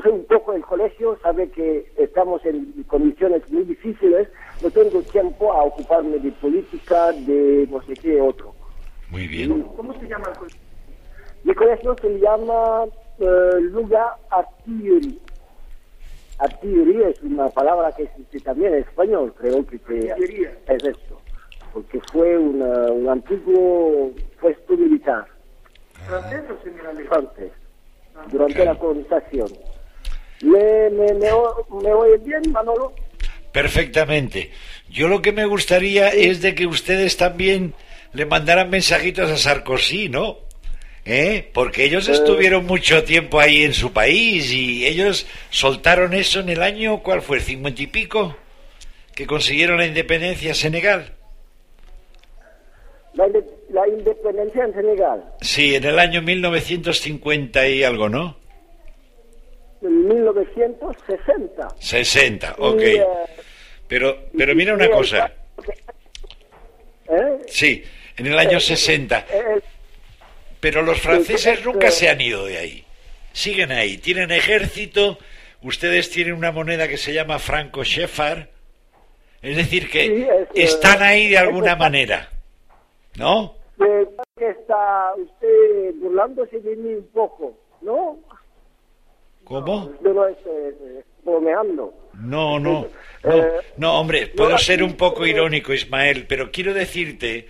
un poco el colegio, sabe que estamos en condiciones muy difíciles, no tengo tiempo a ocuparme de política, de no sé qué otro. Muy bien. ¿Cómo se llama el colegio? Mi colegio se llama eh, Luga Artillery. Artillery es una palabra que existe también en español, creo que, Artillería. es esto, porque fue una- un antiguo puesto militar ¿Francés o senegalés? francés durante la colonización. ¿Me, me, me, o- me oye bien, Manolo? Perfectamente. Yo lo que me gustaría es de que ustedes también le mandaran mensajitos a Sarkozy, ¿no? ¿Eh? Porque ellos estuvieron mucho tiempo ahí en su país y ellos soltaron eso en el año, ¿cuál fue? ¿Cincuenta y pico? Que consiguieron la independencia Senegal. La, la independencia en Senegal, Sí, en el año 1950 y algo, ¿no? en 1960. 60, ok. Y, eh, Pero, pero mira una cosa. ¿Eh? Sí, en el año 60. Eh, Pero los franceses nunca se han ido de ahí. Siguen ahí. Tienen ejército. Ustedes tienen una moneda que se llama franco Sheffard. Es decir, que eh, están ahí de alguna manera. ¿No? Eh, que está usted burlándose de mí un poco, ¿no? ¿Cómo? No eh. No, no. No, hombre, puedo ser un poco irónico, Ismael, pero quiero decirte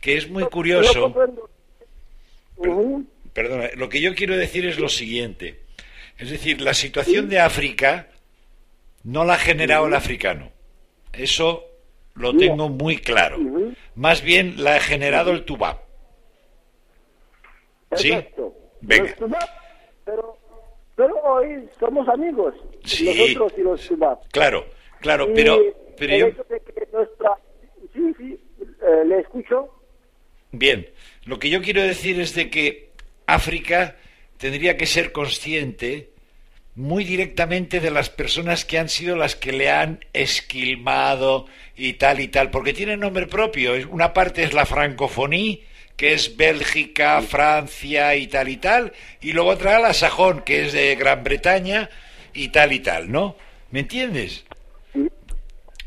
que es muy curioso. Perdona, lo que yo quiero decir es lo siguiente. Es decir, la situación de África no la ha generado el africano. Eso lo tengo muy claro. Más bien la ha generado el Tubab. ¿Sí? Venga. Pero, pero hoy somos amigos, Sí. nosotros y los Tubab. Claro, claro, pero, pero yo... Sí, sí, eh, le escucho. Bien, lo que yo quiero decir es de que África tendría que ser consciente muy directamente de las personas que han sido las que le han esquilmado y tal y tal, porque tiene nombre propio. Una parte es la francofonía, que es Bélgica, Francia y tal y tal, y luego otra la sajón, que es de Gran Bretaña y tal y tal, ¿no? ¿Me entiendes?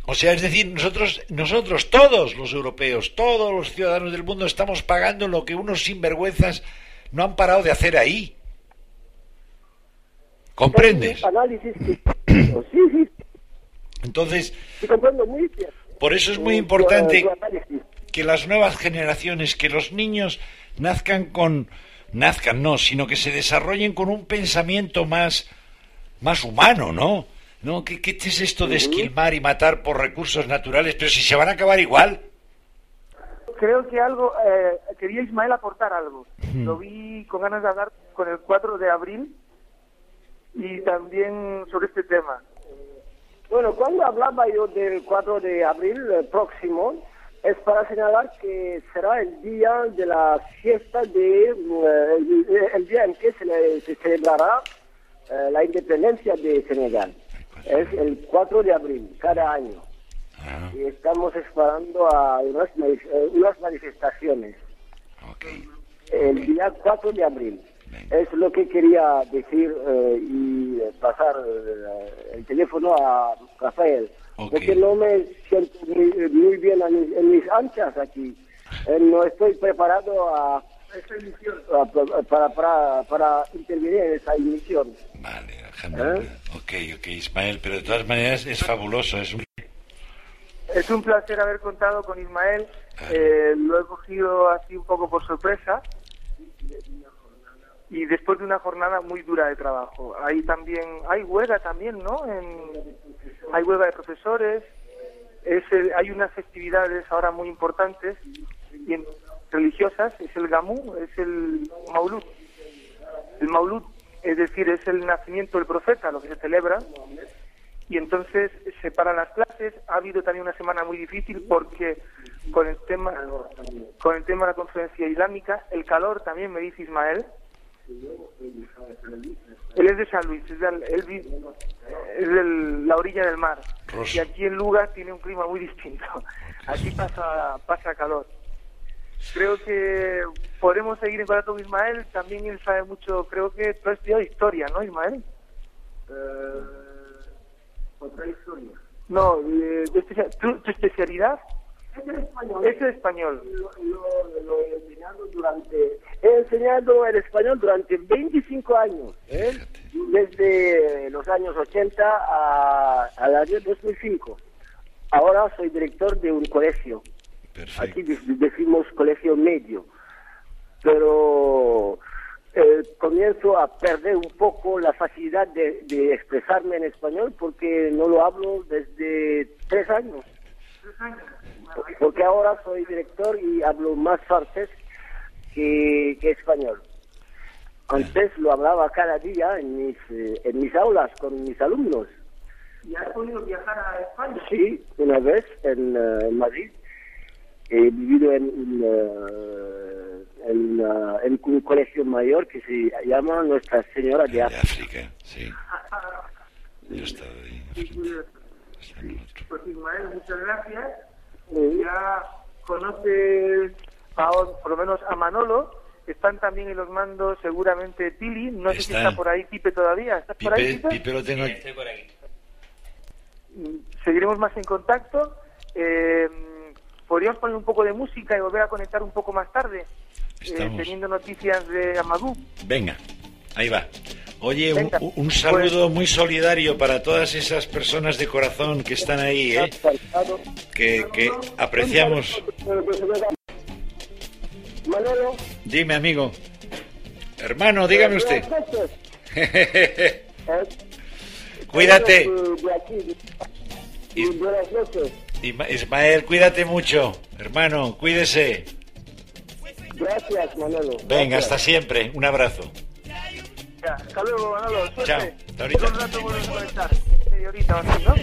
O sea, es decir, nosotros, nosotros, todos los europeos, todos los ciudadanos del mundo, estamos pagando lo que unos sinvergüenzas no han parado de hacer ahí. ¿Comprendes? Entonces, por eso es muy Tu- importante que las nuevas generaciones, que los niños nazcan con, nazcan no, sino que se desarrollen con un pensamiento más, más humano, ¿no? ¿No? ¿Qué, qué es esto de esquilmar y matar por recursos naturales? Pero si se van a acabar igual. Creo que algo, eh, quería Ismael aportar algo. Lo vi con ganas de hablar con el 4 de abril y también sobre este tema. Bueno, cuando hablaba yo del 4 de abril eh, próximo, es para señalar que será el día de la fiesta de, eh, el, el día en que se, le- se celebrará eh, la independencia de Senegal. Es el 4 de abril, cada año. Ah, Y estamos esperando a unas, eh, unas manifestaciones ok. el día 4 de abril. Es lo que quería decir eh, y pasar eh, el teléfono a Rafael. Porque no me siento muy, muy bien mis- en mis anchas aquí. Eh, no estoy preparado a, a- para, para, para intervenir en esa emisión. Vale, Alejandro. Ok, ok, Ismael, pero de todas maneras es fabuloso. Es un... Es un placer haber contado con Ismael. Claro. Eh, lo he cogido así un poco por sorpresa. Y después de una jornada muy dura de trabajo. Hay también, hay huelga también, ¿no? En- hay huelga de profesores. Es el- hay unas festividades ahora muy importantes y en- religiosas. Es el Gamú, es el Maulud. El Maulud, es decir, es el nacimiento del profeta, lo que se celebra y entonces se paran las clases. Ha habido también una semana muy difícil porque con el tema con el tema de la conferencia islámica, el calor también me dice Ismael. Él es de San Luis, es de, él es de la orilla del mar. Y aquí en Lugas tiene un clima muy distinto. Aquí pasa, pasa calor. Creo que podemos seguir en contacto con Ismael. También él sabe mucho, creo que tú has estudiado historia, ¿no, Ismael? Otra historia. No, eh, ¿tu, tu especialidad? Es el español. Es el español. Lo, lo- lo he enseñado durante he enseñado el español durante 25 años ¿eh? desde los años 80 a, al año 2005 ahora soy director de un colegio Perfecto. de- decimos colegio medio pero eh, comienzo a perder un poco la facilidad de, de expresarme en español porque no lo hablo desde tres años porque ahora soy director y hablo más francés que, que español. Antes lo hablaba cada día en mis, eh, en mis aulas con mis alumnos. ¿Y has podido viajar a España? Sí, una vez en, eh, en Madrid. He vivido en, un, eh, en, eh, en un colegio mayor que se llama Nuestra Señora de De África. África, sí. Yo he estado ahí. En. Pues Ismael, muchas gracias. Sí. Ya conoces a, por lo menos a Manolo. Están también en los mandos seguramente Pili. No sé si está por ahí Pipe todavía. ¿Estás por ahí, Pipe, Pipe? Pipe lo tengo aquí. Estoy por aquí. Mm, Seguiremos más en contacto. Eh, Podríamos poner un poco de música y volver a conectar un poco más tarde. eh, Estamos. teniendo noticias de Amadou. Venga, ahí va. Oye, un, un saludo muy solidario para todas esas personas de corazón que están ahí, ¿eh? que, que apreciamos. Manolo, Dime, amigo. Hermano, dígame usted. Eh, Cuídate. Y buenas noches. Ismael, cuídate mucho, hermano, cuídese. Gracias, Manolo. Gracias. Venga, hasta siempre. Un abrazo. Hasta luego, Manolo. Suerte. Chao. Hasta ahorita. Un rato vuelvo a conectar. Ahorita, ¿no?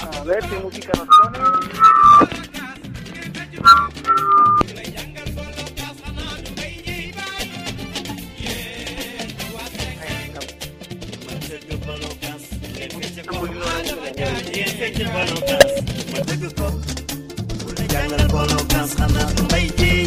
A ver qué música nos pone. yéen feccel booloo gans ma dëgg ko. bu la jàngal booloo gans xam naa ko mbay jéey.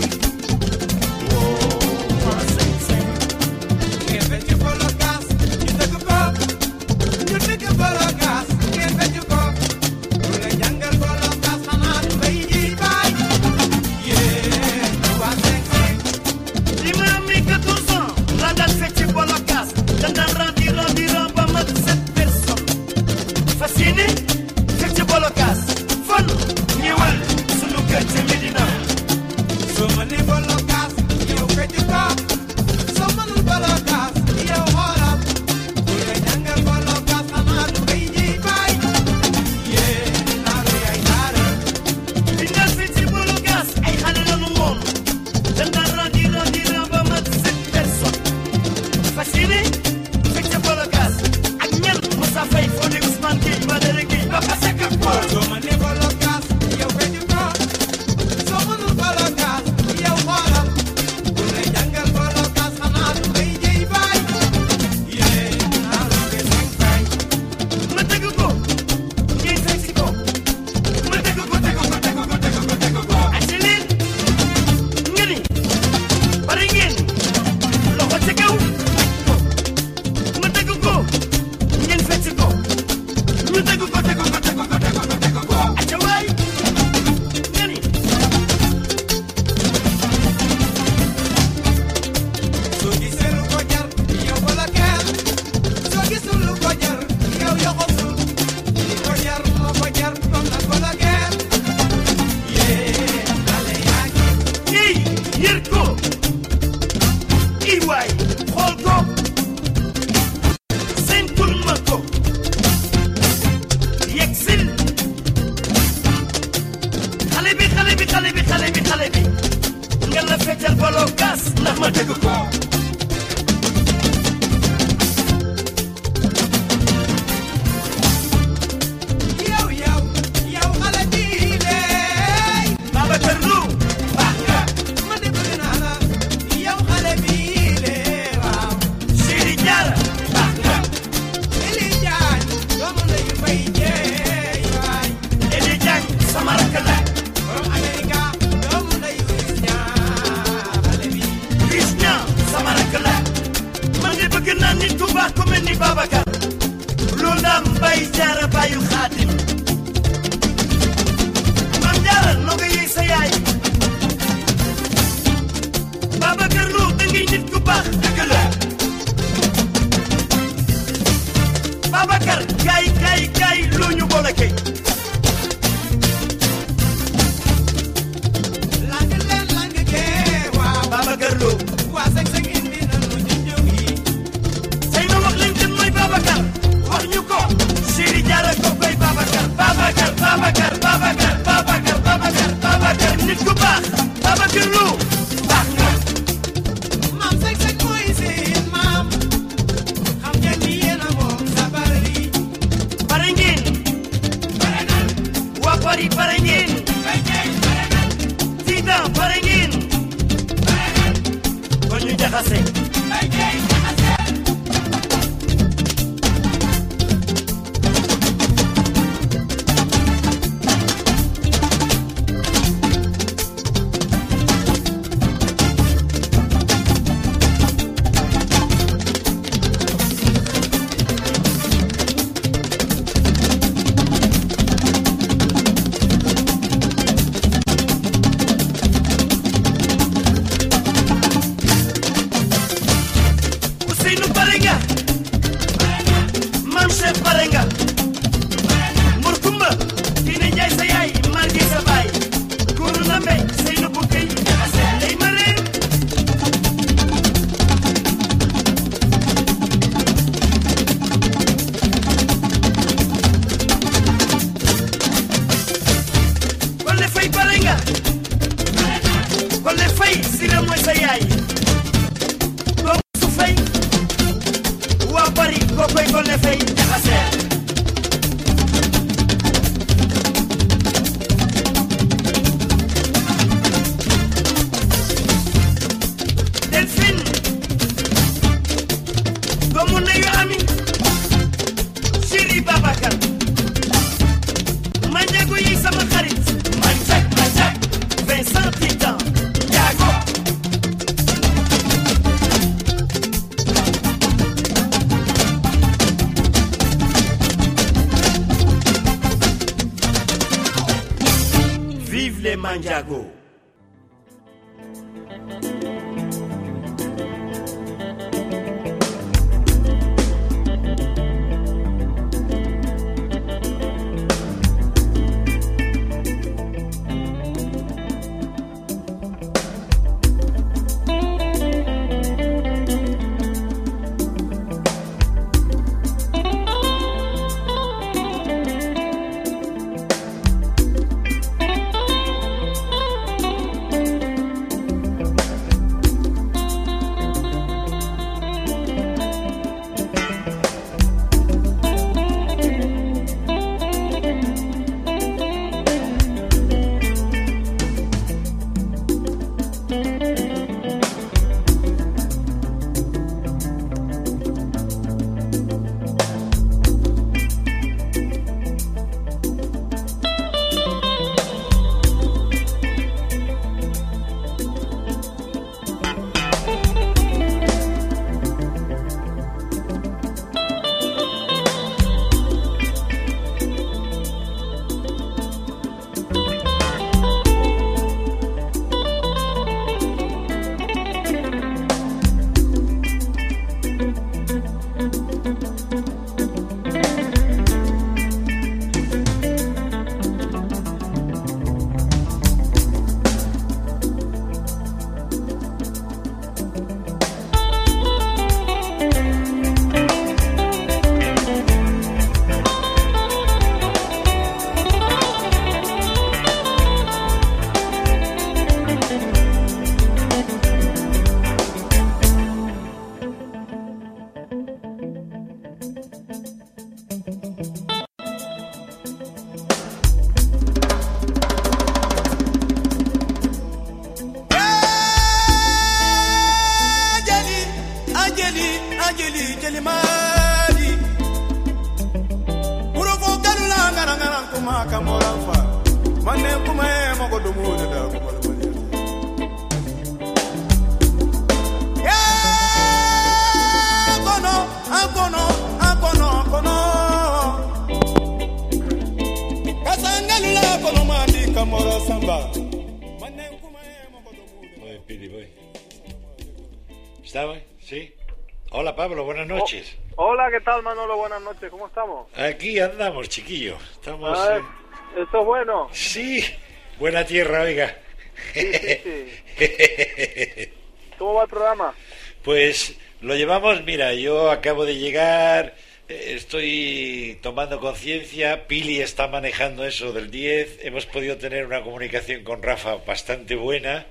baax ku mel ni Babacar lu ndam bay jaara bayu xaatim maam jaara ndongo yi sa yaay Babacar lu da ngay nit ku baax dëgg la Babacar kaay kaay kaay lu ñu boole kay lu Babacar Babacar Babacar Babacar Babacar Babacar nit ku baax Babacar Lo baax na maam sëg sëg mooy seen maam xam ngeen ni yéen a andamos, chiquillo. Estamos... Ah, eh, Eso es bueno. Sí, buena tierra, oiga. Sí, sí, sí. ¿Cómo va el programa? Pues lo llevamos, mira, yo acabo de llegar, eh, estoy tomando conciencia, Pili está manejando eso del 10, hemos podido tener una comunicación con Rafa bastante buena.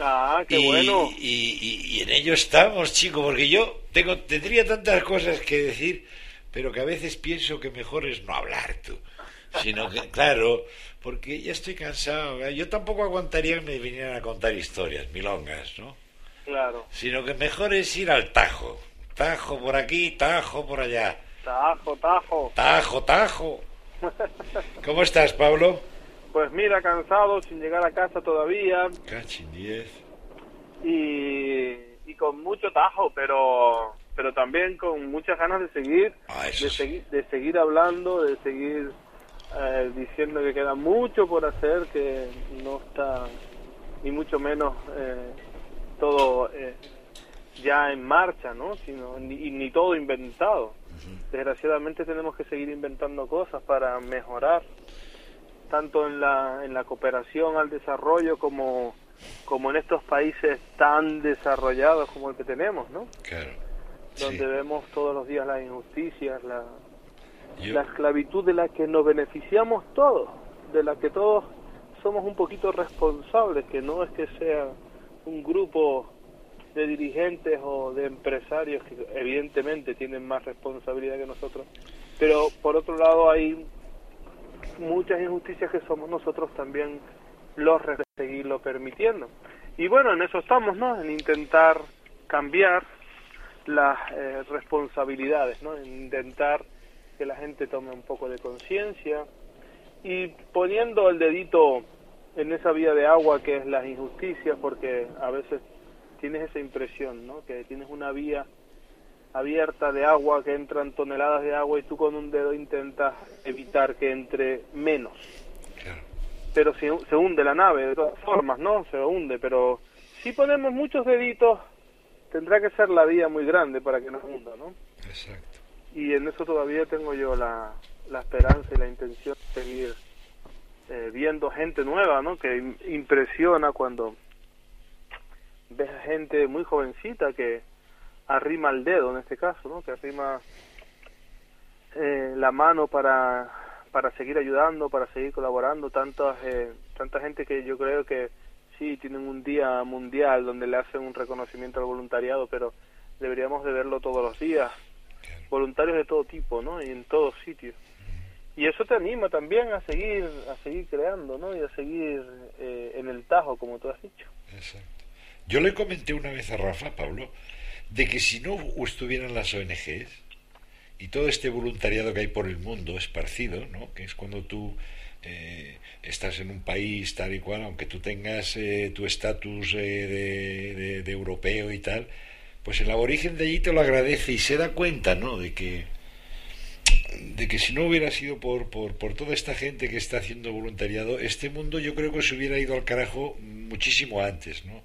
Ah, qué y, bueno. y- y- y en ello estamos, chico, porque yo tengo, tendría tantas cosas que decir, pero que a veces pienso que mejor es no hablar tú. Sino que, claro, porque ya estoy cansado. Yo tampoco aguantaría que me vinieran a contar historias, milongas, ¿no? Claro. Sino que mejor es ir al tajo. Tajo por aquí, tajo por allá. Tajo, tajo. Tajo, tajo. ¿Cómo estás, Pablo? Pues mira, cansado, sin llegar a casa todavía Cachin 10. y, y con mucho tajo, pero pero también con muchas ganas de seguir, Ah, de sí. seguir, de seguir hablando, de seguir eh, diciendo que queda mucho por hacer, que no está ni mucho menos eh, todo eh, ya en marcha, ¿no? Sino ni, ni todo inventado. Desgraciadamente tenemos que seguir inventando cosas para mejorar tanto en la en la cooperación al desarrollo como como en estos países tan desarrollados como el que tenemos, ¿no? Claro. Donde vemos todos los días las injusticias, la, Yo- la esclavitud de la que nos beneficiamos todos, de la que todos somos un poquito responsables, que no es que sea un grupo de dirigentes o de empresarios que evidentemente tienen más responsabilidad que nosotros, pero por otro lado hay muchas injusticias que somos nosotros también los seguirlo permitiendo. Y bueno, en eso estamos, ¿no? En intentar cambiar las eh, responsabilidades, ¿no? En intentar que la gente tome un poco de conciencia y poniendo el dedito en esa vía de agua que es las injusticias, porque a veces tienes esa impresión, ¿no? Que tienes una vía abierta de agua, que entran toneladas de agua y tú con un dedo intentas evitar que entre menos. pero se, se hunde la nave de todas formas, ¿no? Se hunde, pero si ponemos muchos deditos, tendrá que ser la vía muy grande para que no hunda, ¿no? Exacto. Y en eso todavía tengo yo la, la esperanza y la intención de seguir eh, viendo gente nueva, ¿no? Que im- impresiona cuando ves a gente muy jovencita que arrima el dedo en este caso, ¿no? Que arrima eh, la mano para para seguir ayudando, para seguir colaborando, tantas eh, tanta gente que yo creo que sí tienen un día mundial donde le hacen un reconocimiento al voluntariado, pero deberíamos de verlo todos los días. Voluntarios de todo tipo, ¿no? Y en todos sitios. Y eso te anima también a seguir a seguir creando, ¿no? Y a seguir eh, en el tajo, como tú has dicho. Exacto. Yo le comenté una vez a Rafa, Pablo, de que si no estuvieran las ONGs y todo este voluntariado que hay por el mundo esparcido, ¿no? que es cuando tú eh, estás en un país tal y cual, aunque tú tengas eh, tu estatus eh, de, europeo y tal, pues el aborigen de allí te lo agradece y se da cuenta, ¿no? De que de que si no hubiera sido por, por, por toda esta gente que está haciendo voluntariado, este mundo yo creo que se hubiera ido al carajo muchísimo antes, ¿no?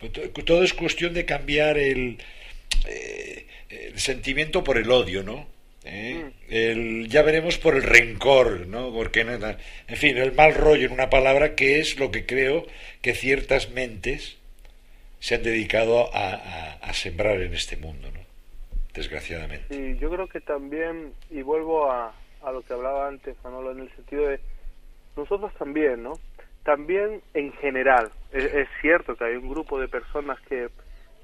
Pues to- Todo es cuestión de cambiar el, eh, el sentimiento por el odio, ¿no? ¿Eh? El, ya veremos por el rencor, ¿no? Porque, en fin, el mal rollo en una palabra que es lo que creo que ciertas mentes se han dedicado a, a- sembrar en este mundo, ¿no? Desgraciadamente. Sí, yo creo que también, y vuelvo a, lo que hablaba antes, Manolo, en el sentido de nosotros también, ¿no? También en general, es, es cierto que hay un grupo de personas que,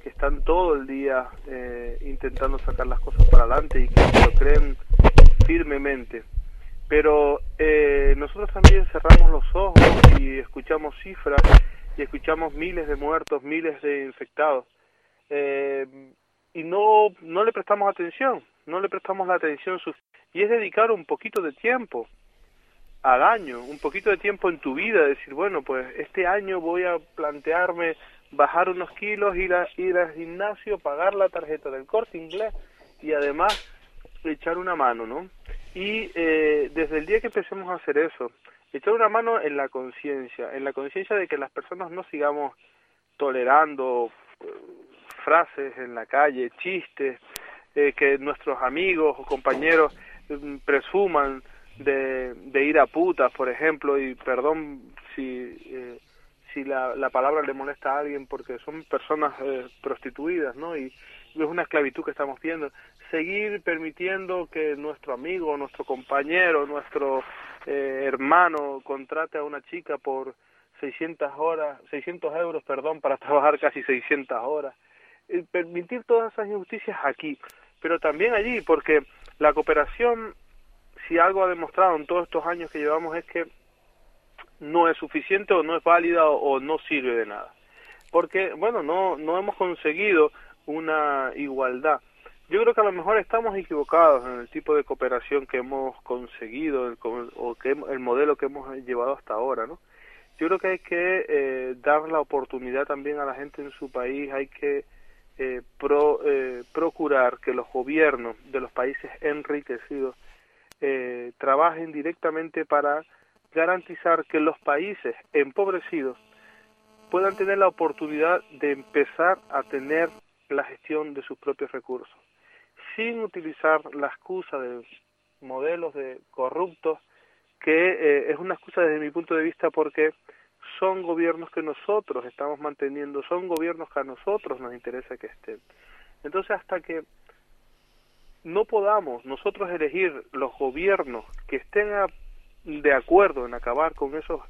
que están todo el día eh, intentando sacar las cosas para adelante y que lo creen firmemente, pero eh, nosotros también cerramos los ojos y escuchamos cifras y escuchamos miles de muertos, miles de infectados. Eh, y no, no le prestamos atención, no le prestamos la atención su y es dedicar un poquito de tiempo al año, un poquito de tiempo en tu vida, decir, bueno, pues este año voy a plantearme bajar unos kilos, ir, a, ir al gimnasio, pagar la tarjeta del corte inglés y además echar una mano, ¿no? Y eh, desde el día que empecemos a hacer eso, echar una mano en la conciencia, en la conciencia de que las personas no sigamos tolerando eh, frases en la calle, chistes, eh, que nuestros amigos o compañeros mm, presuman de, de ir a putas, por ejemplo, y perdón si, eh, si la, la palabra le molesta a alguien porque son personas eh, prostituidas, ¿no? Y es una esclavitud que estamos viendo. Seguir permitiendo que nuestro amigo, nuestro compañero, nuestro eh, hermano contrate a una chica por 600 horas, 600 euros, perdón, para trabajar casi 600 horas. Eh, permitir todas esas injusticias aquí, pero también allí, porque la cooperación, si algo ha demostrado en todos estos años que llevamos es que no es suficiente o no es válida o, no sirve de nada. Porque, bueno, no, no hemos conseguido una igualdad. Yo creo que a lo mejor estamos equivocados en el tipo de cooperación que hemos conseguido o que el modelo que hemos llevado hasta ahora, ¿no? Yo creo que hay que eh, dar la oportunidad también a la gente en su país, hay que eh, pro- eh, procurar que los gobiernos de los países enriquecidos eh, trabajen directamente para garantizar que los países empobrecidos puedan tener la oportunidad de empezar a tener la gestión de sus propios recursos, sin utilizar la excusa de modelos de corruptos, que eh, es una excusa desde mi punto de vista porque son gobiernos que nosotros estamos manteniendo, son gobiernos que a nosotros nos interesa que estén. Entonces, hasta que no podamos nosotros elegir los gobiernos que estén a- de acuerdo en acabar con esos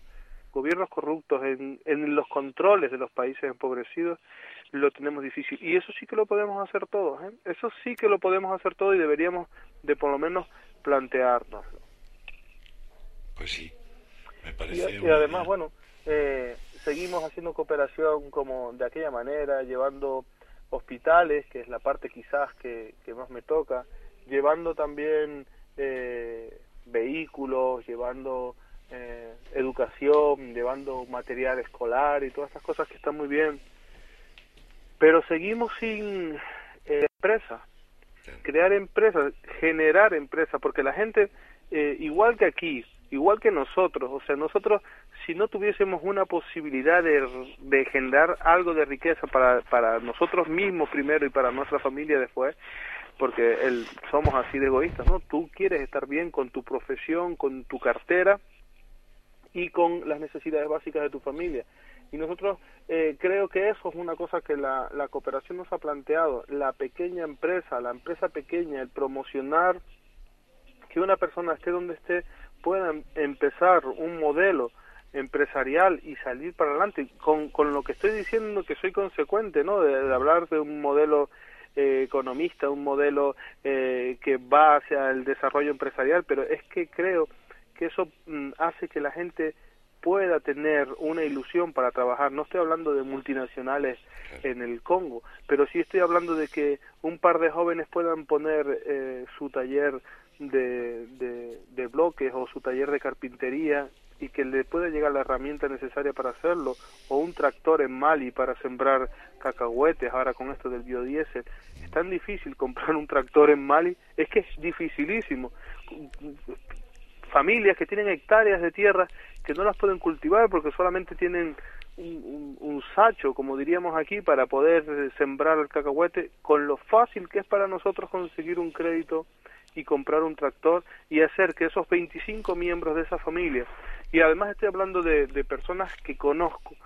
gobiernos corruptos, en, en los controles de los países empobrecidos, lo tenemos difícil. Y eso sí que lo podemos hacer todos, ¿eh? Eso sí que lo podemos hacer todos y deberíamos de por lo menos plantearnos. Pues sí, me Y, parece. y una- además, bueno, eh, seguimos haciendo cooperación como de aquella manera, llevando hospitales, que es la parte quizás que, que más me toca, llevando también eh, vehículos, llevando eh, educación, llevando material escolar y todas estas cosas que están muy bien. Pero seguimos sin eh, empresa, crear empresas, generar empresas, porque la gente, eh, igual que aquí, igual que nosotros, o sea, nosotros si no tuviésemos una posibilidad de, de generar algo de riqueza para, para nosotros mismos primero y para nuestra familia después, porque el, somos así de egoístas, ¿no? Tú quieres estar bien con tu profesión, con tu cartera y con las necesidades básicas de tu familia. Y nosotros eh, creo que eso es una cosa que la, la cooperación nos ha planteado. La pequeña empresa, la empresa pequeña, el promocionar que una persona esté donde esté pueda em- empezar un modelo empresarial y salir para adelante con, con lo que estoy diciendo que soy consecuente no de, de hablar de un modelo eh, economista un modelo eh, que va hacia el desarrollo empresarial pero es que creo que eso mm, hace que la gente pueda tener una ilusión para trabajar. No estoy hablando de multinacionales en el Congo, pero sí estoy hablando de que un par de jóvenes puedan poner eh, su taller de, de, de bloques o su taller de carpintería y que le pueda llegar la herramienta necesaria para hacerlo, o un tractor en Mali para sembrar cacahuetes, ahora con esto del biodiesel. Es tan difícil comprar un tractor en Mali, es que es dificilísimo familias que tienen hectáreas de tierra que no las pueden cultivar porque solamente tienen un, un, un sacho, como diríamos aquí, para poder sembrar el cacahuete, con lo fácil que es para nosotros conseguir un crédito y comprar un tractor y hacer que esos 25 miembros de esa familia, y además estoy hablando de, de personas que conozco,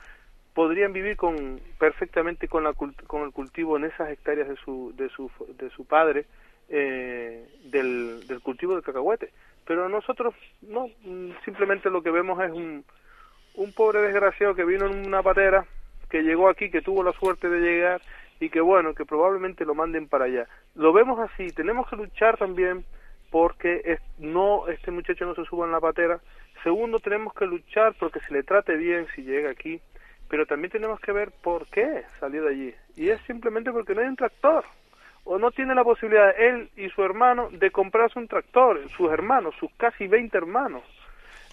podrían vivir con perfectamente con la con el cultivo en esas hectáreas de su de su de su padre eh, del, del cultivo del cacahuete. Pero nosotros no simplemente lo que vemos es un un pobre desgraciado que vino en una patera que llegó aquí que tuvo la suerte de llegar y que bueno que probablemente lo manden para allá lo vemos así tenemos que luchar también porque es- no este muchacho no se suba en la patera segundo tenemos que luchar porque se le trate bien si llega aquí pero también tenemos que ver por qué salió de allí. Y es simplemente porque no hay un tractor. O no tiene la posibilidad él y su hermano de comprarse un tractor, sus hermanos, sus casi 20 hermanos.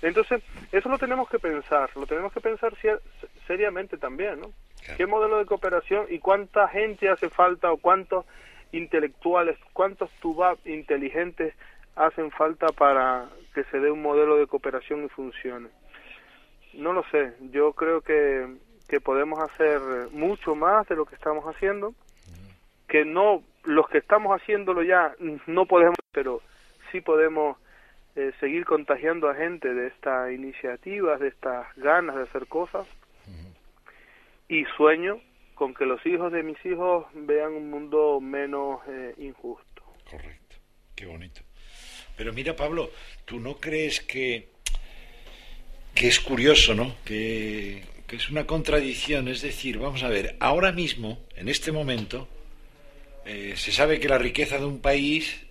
Entonces, eso lo tenemos que pensar, lo tenemos que pensar ser- seriamente también, ¿no? ¿Qué modelo de cooperación y cuánta gente hace falta o cuántos intelectuales, cuántos tubab inteligentes hacen falta para que se dé un modelo de cooperación y funcione? No lo sé, yo creo que, que podemos hacer mucho más de lo que estamos haciendo, que no, los que estamos haciéndolo ya no podemos, pero sí podemos eh, seguir contagiando a gente de estas iniciativas, de estas ganas de hacer cosas, y sueño con que los hijos de mis hijos vean un mundo menos eh, injusto. Correcto, qué bonito. Pero mira, Pablo, ¿tú no crees que, que es curioso, ¿no? Que, que es una contradicción. Es decir, vamos a ver, ahora mismo, en este momento, eh, se sabe que la riqueza de un país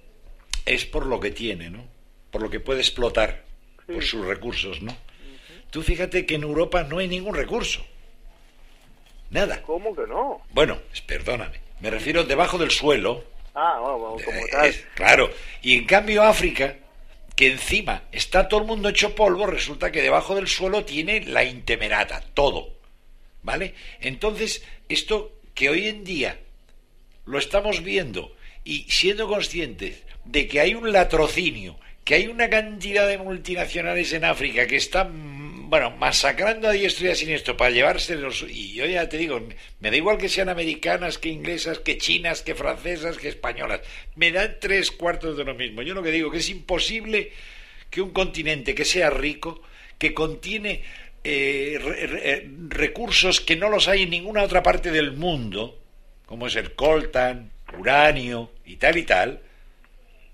es por lo que tiene, ¿no? Por lo que puede explotar, por sus recursos, ¿no? Tú fíjate que en Europa no hay ningún recurso. Nada. ¿Cómo que no? Bueno, perdóname. Me refiero debajo del suelo, Ah, como eh, tal. es- claro. Y en cambio África, que encima está todo el mundo hecho polvo, resulta que debajo del suelo tiene la intemerata, todo. ¿Vale? Entonces, esto que hoy en día lo estamos viendo y siendo conscientes de que hay un latrocinio, que hay una cantidad de multinacionales en África que están, bueno, masacrando a diestro y a siniestro para llevarse los... Y yo ya te digo, me da igual que sean americanas, que inglesas, que chinas, que francesas, que españolas. Me dan tres cuartos de lo mismo. Yo lo que digo que es imposible que un continente que sea rico, que contiene eh, re- re- recursos que no los hay en ninguna otra parte del mundo, como es el coltan, uranio y tal y tal,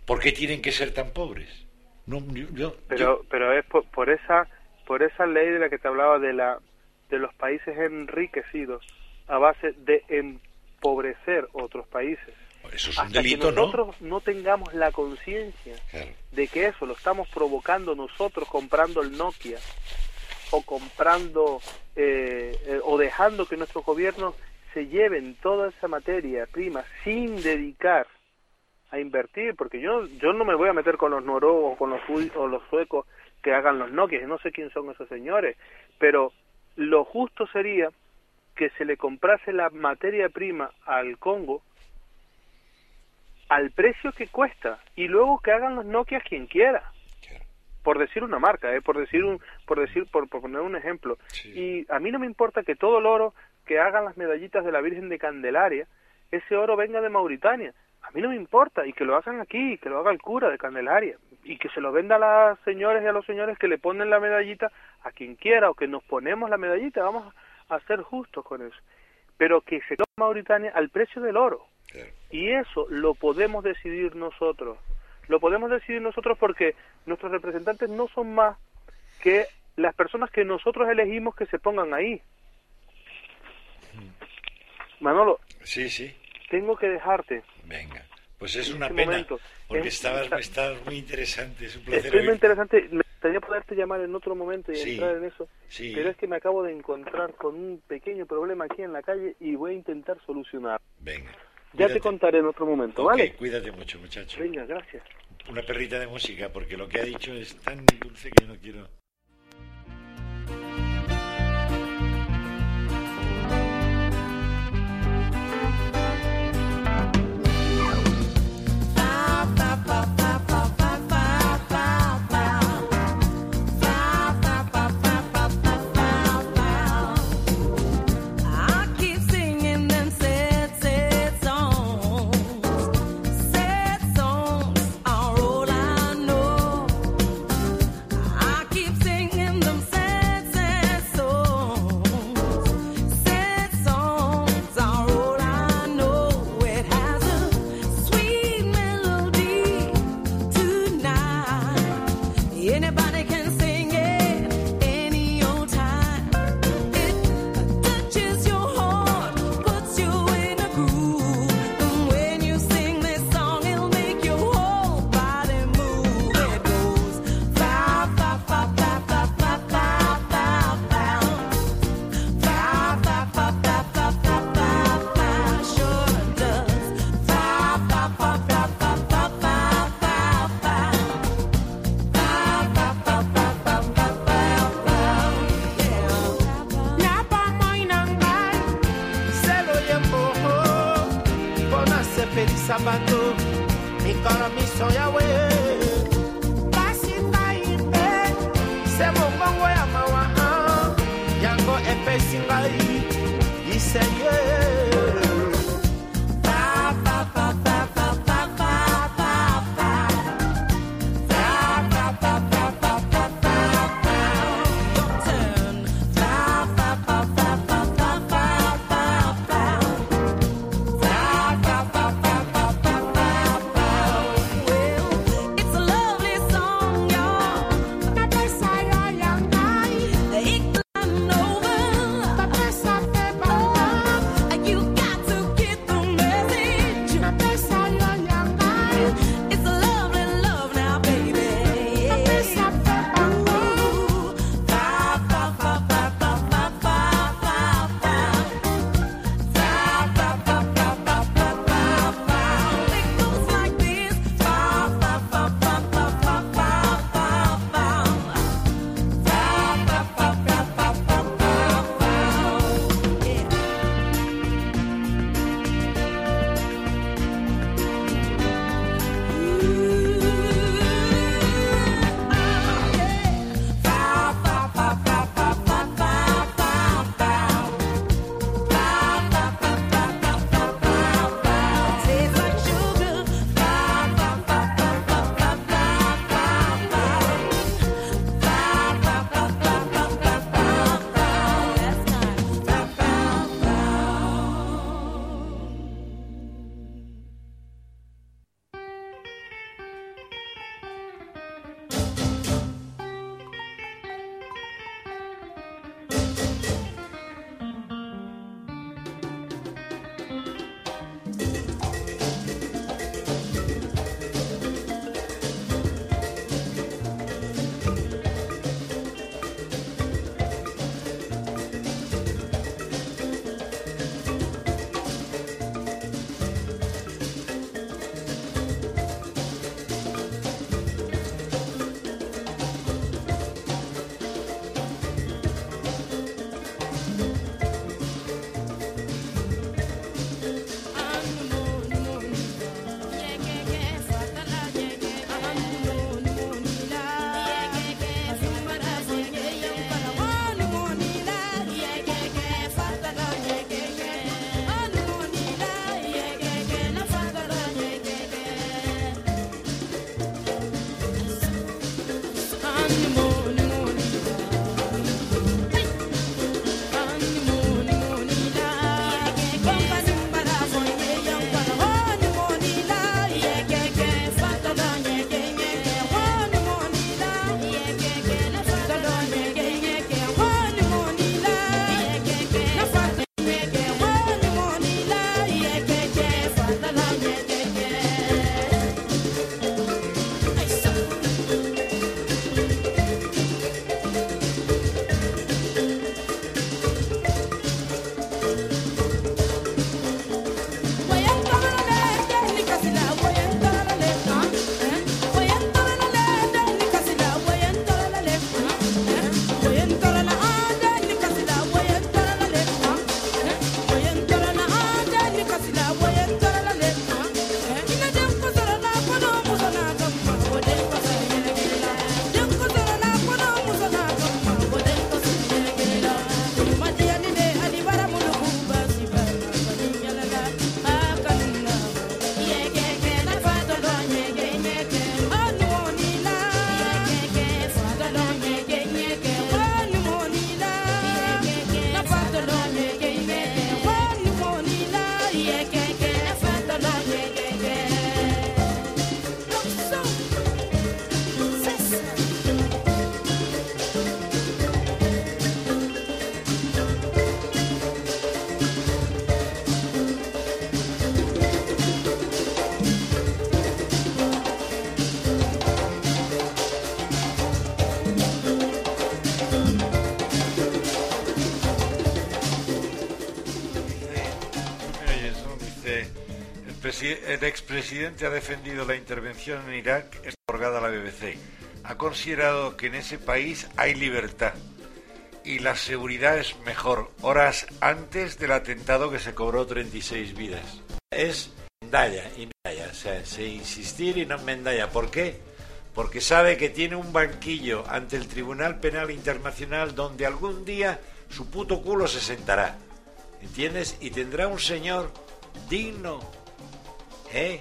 ¿por qué tienen que ser tan pobres? No, yo- yo- pero pero es por, por esa por esa ley de la que te hablaba de la de los países enriquecidos a base de empobrecer otros países eso es un hasta delito, que ¿no? nosotros no tengamos la conciencia Claro. de que eso lo estamos provocando nosotros comprando el Nokia o comprando eh, eh, o dejando que nuestros gobiernos se lleven toda esa materia prima sin dedicar a invertir, porque yo yo no me voy a meter con los noruegos con los o los suecos que hagan los Nokia, no sé quién son esos señores, pero lo justo sería que se le comprase la materia prima al Congo al precio que cuesta y luego que hagan los Nokia quien quiera. por decir una marca, ¿eh? por decir un, por decir, por, por poner un ejemplo. Y a mí no me importa que todo el oro que hagan las medallitas de la Virgen de Candelaria, ese oro venga de Mauritania. A mí no me importa y que lo hagan aquí, que lo haga el cura de Candelaria y que se lo venda a las señores y a los señores que le ponen la medallita a quien quiera o que nos ponemos la medallita, vamos a ser justos con eso. Pero que se tome Mauritania al precio del oro. Y eso lo podemos decidir nosotros. Lo podemos decidir nosotros porque nuestros representantes no son más que las personas que nosotros elegimos que se pongan ahí. Manolo, Sí, sí. Tengo que dejarte. Venga. Pues es En una este pena, momento. porque Es- estabas, está- estabas muy interesante, es un placer Estoy muy interesante. Me gustaría poderte llamar en otro momento y Sí, entrar en eso. sí. Pero es que me acabo de encontrar con un pequeño problema aquí en la calle y voy a intentar solucionar. Venga. Ya te contaré en otro momento, Ok, ¿vale? cuídate mucho, muchacho. Venga, gracias. Una perrita de música, porque lo que ha dicho es tan dulce que no quiero... el expresidente ha defendido la intervención en Irak, otorgada a la BBC. Ha considerado que en ese país hay libertad y la seguridad es mejor, horas antes del atentado que se cobró 36 vidas. Es Mendalla, y Mendalla, o sea, se insistir y no Mendalla. ¿Por qué? Porque sabe que tiene un banquillo ante el Tribunal Penal Internacional donde algún día su puto culo se sentará. ¿Entiendes? Y tendrá un señor digno, ¿eh?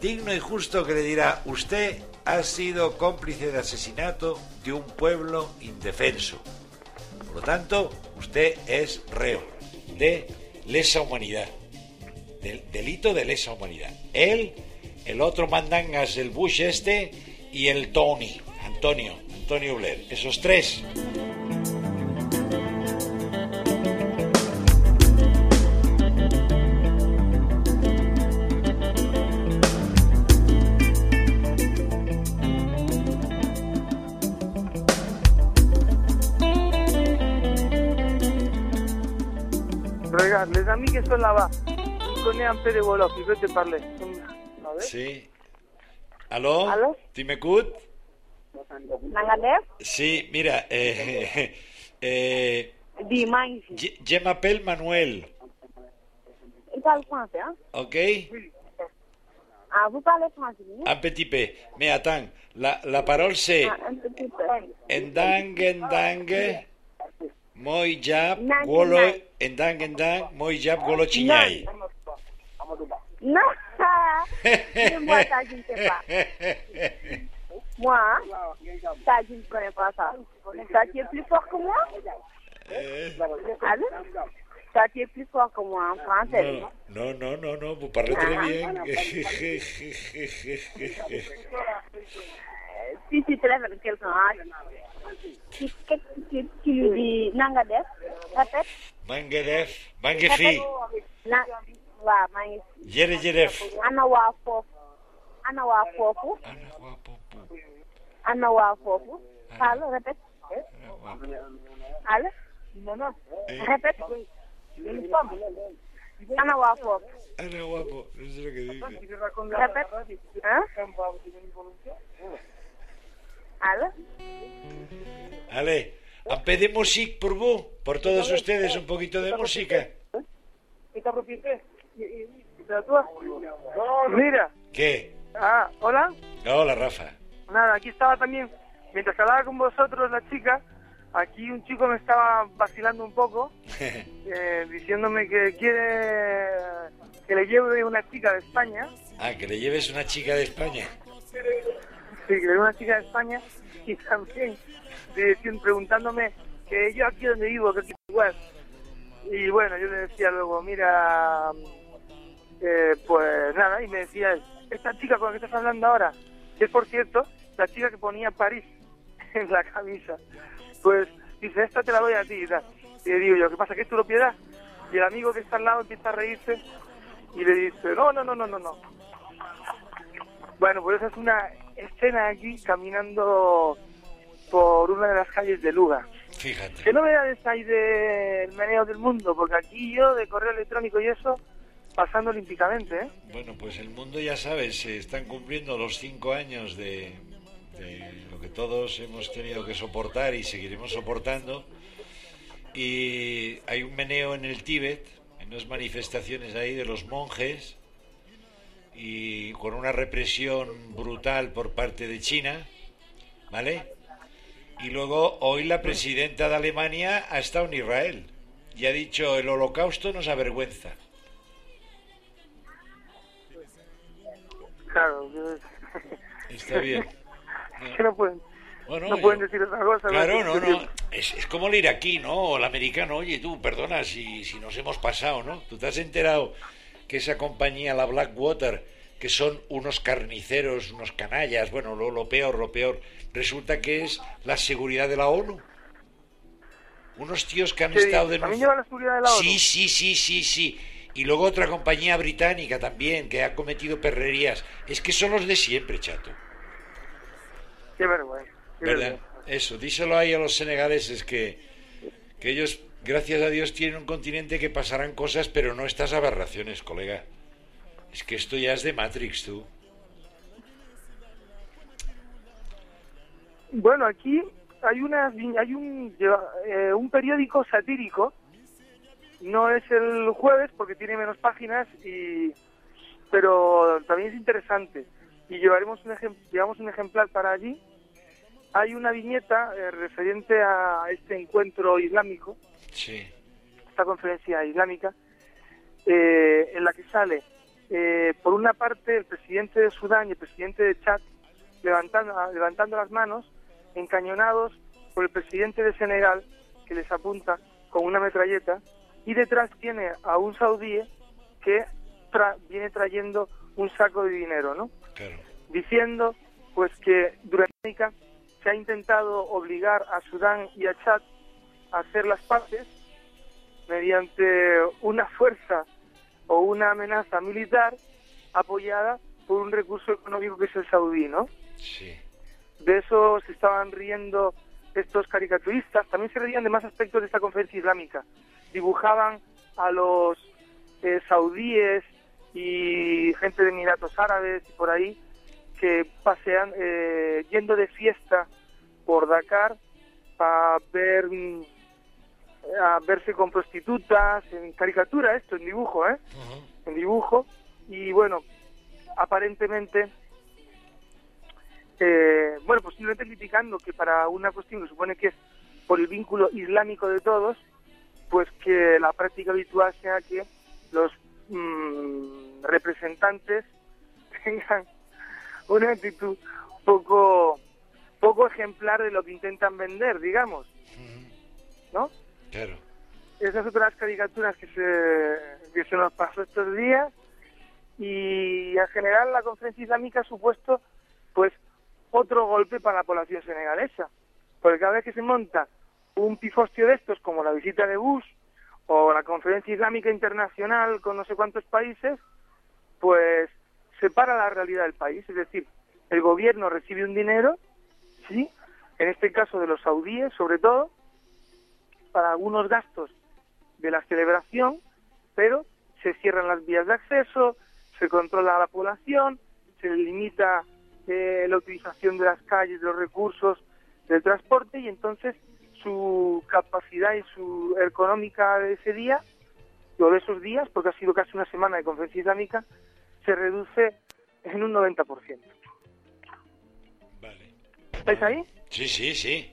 Digno y justo que le dirá, usted ha sido cómplice de asesinato de un pueblo indefenso. Por lo tanto, usted es reo de lesa humanidad, del delito de lesa humanidad. Él, el otro mandangas, el Bush este y el Tony, Antonio, Antonio Blair. Esos tres. Wolof, ils veulent te parler. A ver. Sí. ¿Aló? ¿Aló? ¿Ti cut? Sí, mira, eh, eh, di Manuel, il parle français hein ¿ok? ah vous parlez français oui Un petit peu. Mais attends, la, la parole c'est ah un petit peu moi jab golo endang endang. Moi jab golo chinyai. non Mais moi ça je ne sais pas. Moi ça je ne connais pas ça. Ça tu es plus fort que moi? Allô? Ça tu es plus fort que moi en français. Non, non, non, non, vous parlez très bien. si si téléphone quelqu'un ah ci ci ci lu di na nga def répète. maa ngi def maa ngi fi. na waaw maa ngi. jërëjëf. ana waa foofu. ana waa foofu. ana waa foofu. ana waa foofu. allo répète. ana waa foofu. ana waa foofu. répète. Allez, un peu de musique pour vous, por todos ustedes, un poquito de música. Mira, ¿Qué? ah, hola. Hola, Rafa. Nada, aquí estaba también, mientras hablaba con vosotros la chica, aquí un chico me estaba vacilando un poco, eh, diciéndome que quiere que le lleve una chica de España, Ah, que le lleves una chica de España. Sí, lleve una chica de España, y también diciendo- preguntándome que yo aquí donde vivo, que aquí igual. Y bueno, yo le decía luego, mira, eh, pues nada, y me decía, esta chica con la que estás hablando ahora, que es por cierto la chica que ponía París en la camisa, pues dice, esta te la doy a ti. Y le digo yo, ¿qué pasa? ¿Que es tu propiedad? Y el amigo que está al lado empieza a reírse y le dice, no, no, no, no, no, no. Bueno, pues esa es una escena aquí caminando por una de las calles de Luga. Fíjate. ¿Qué novedades hay del meneo del mundo? Porque aquí yo, de correo electrónico y eso, pasando olímpicamente, ¿eh? Bueno, pues el mundo ya sabes, se están cumpliendo los cinco años de, de lo que todos hemos tenido que soportar y seguiremos soportando. Y hay un meneo en el Tíbet, en unas manifestaciones ahí de los monjes, y con una represión brutal por parte de China, ¿vale? Y luego hoy la presidenta de Alemania ha estado en Israel y ha dicho el holocausto nos avergüenza. Claro, yo- Está bien. no pueden, Bueno, no yo- pueden decir otra cosa. Claro, no, no. es como el iraquí, ¿no? O el americano. Oye, tú, perdona si, si nos hemos pasado, ¿no? ¿Tú te has enterado que esa compañía, la Blackwater, que son unos carniceros, unos canallas, bueno, lo, lo peor, lo peor, resulta que es la seguridad de la ONU? Unos tíos que han ¿qué estado dices? ¿También denunciando. lleva la seguridad de la ONU? Sí, sí, sí, sí, sí. Y luego otra compañía británica también que ha cometido perrerías. Es que son los de siempre, chato. Qué vergüenza. qué ¿Verdad? vergüenza. Eso, díselo ahí a los senegaleses que, que ellos, gracias a Dios, tienen un continente que pasarán cosas, pero no estas aberraciones, colega. Es que esto ya es de Matrix, tú. Bueno, aquí hay una hay un eh, un periódico satírico. No es el jueves porque tiene menos páginas y pero también es interesante y llevaremos un llevamos un ejemplar para allí. Hay una viñeta eh, referente a este encuentro islámico, Sí. esta conferencia islámica, eh, en la que sale, eh, por una parte, el presidente de Sudán y el presidente de Chad levantando, levantando las manos, encañonados por el presidente de Senegal, que les apunta con una metralleta, y detrás tiene a un saudí que tra- viene trayendo un saco de dinero, ¿no? Claro. diciendo pues que durante se ha intentado obligar a Sudán y a Chad hacer las paces mediante una fuerza o una amenaza militar apoyada por un recurso económico que es el saudí, ¿no? Sí. De eso se estaban riendo estos caricaturistas. También se reían de más aspectos de esta conferencia islámica. Dibujaban a los eh, saudíes y gente de Emiratos Árabes y por ahí que pasean eh, yendo de fiesta por Dakar a ver mm, a verse con prostitutas en caricatura esto en dibujo eh en dibujo. Y bueno aparentemente eh, bueno posiblemente criticando que para una cuestión que supone que es por el vínculo islámico de todos pues que la práctica habitual sea que los mm, representantes tengan una actitud poco poco ejemplar de lo que intentan vender, digamos, ¿no? Esas son las caricaturas que se, que se nos pasó estos días. Y en general la conferencia islámica ha supuesto pues otro golpe para la población senegalesa, porque cada vez que se monta un pifostio de estos como la visita de Bush o la conferencia islámica internacional con no sé cuántos países, pues separa la realidad del país, es decir, el gobierno recibe un dinero, sí, en este caso de los saudíes sobre todo, para algunos gastos de la celebración, pero se cierran las vías de acceso, se controla a la población, se limita eh, la utilización de las calles, de los recursos del transporte y entonces su capacidad y su económica de ese día, o de esos días, porque ha sido casi una semana de conferencia islámica, se reduce en un 90%. Vale. ¿Estáis ahí? Sí, sí, sí.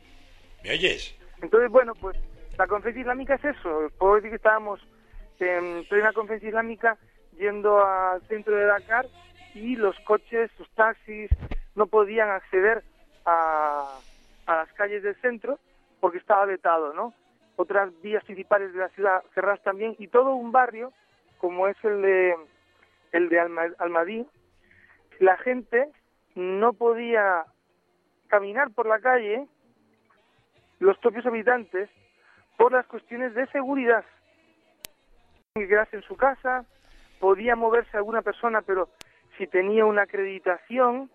¿Me oyes? Entonces, bueno, pues la conferencia islámica es eso. Puedo decir que estábamos en plena conferencia islámica yendo al centro de Dakar y los coches, los taxis, no podían acceder a, a las calles del centro porque estaba vetado, ¿no? Otras vías principales de la ciudad cerradas también y todo un barrio, como es el de, el de Alma- Almadí, la gente no podía caminar por la calle los propios habitantes por las cuestiones de seguridad. Que quedarse en su casa, podía moverse alguna persona, pero si tenía una acreditación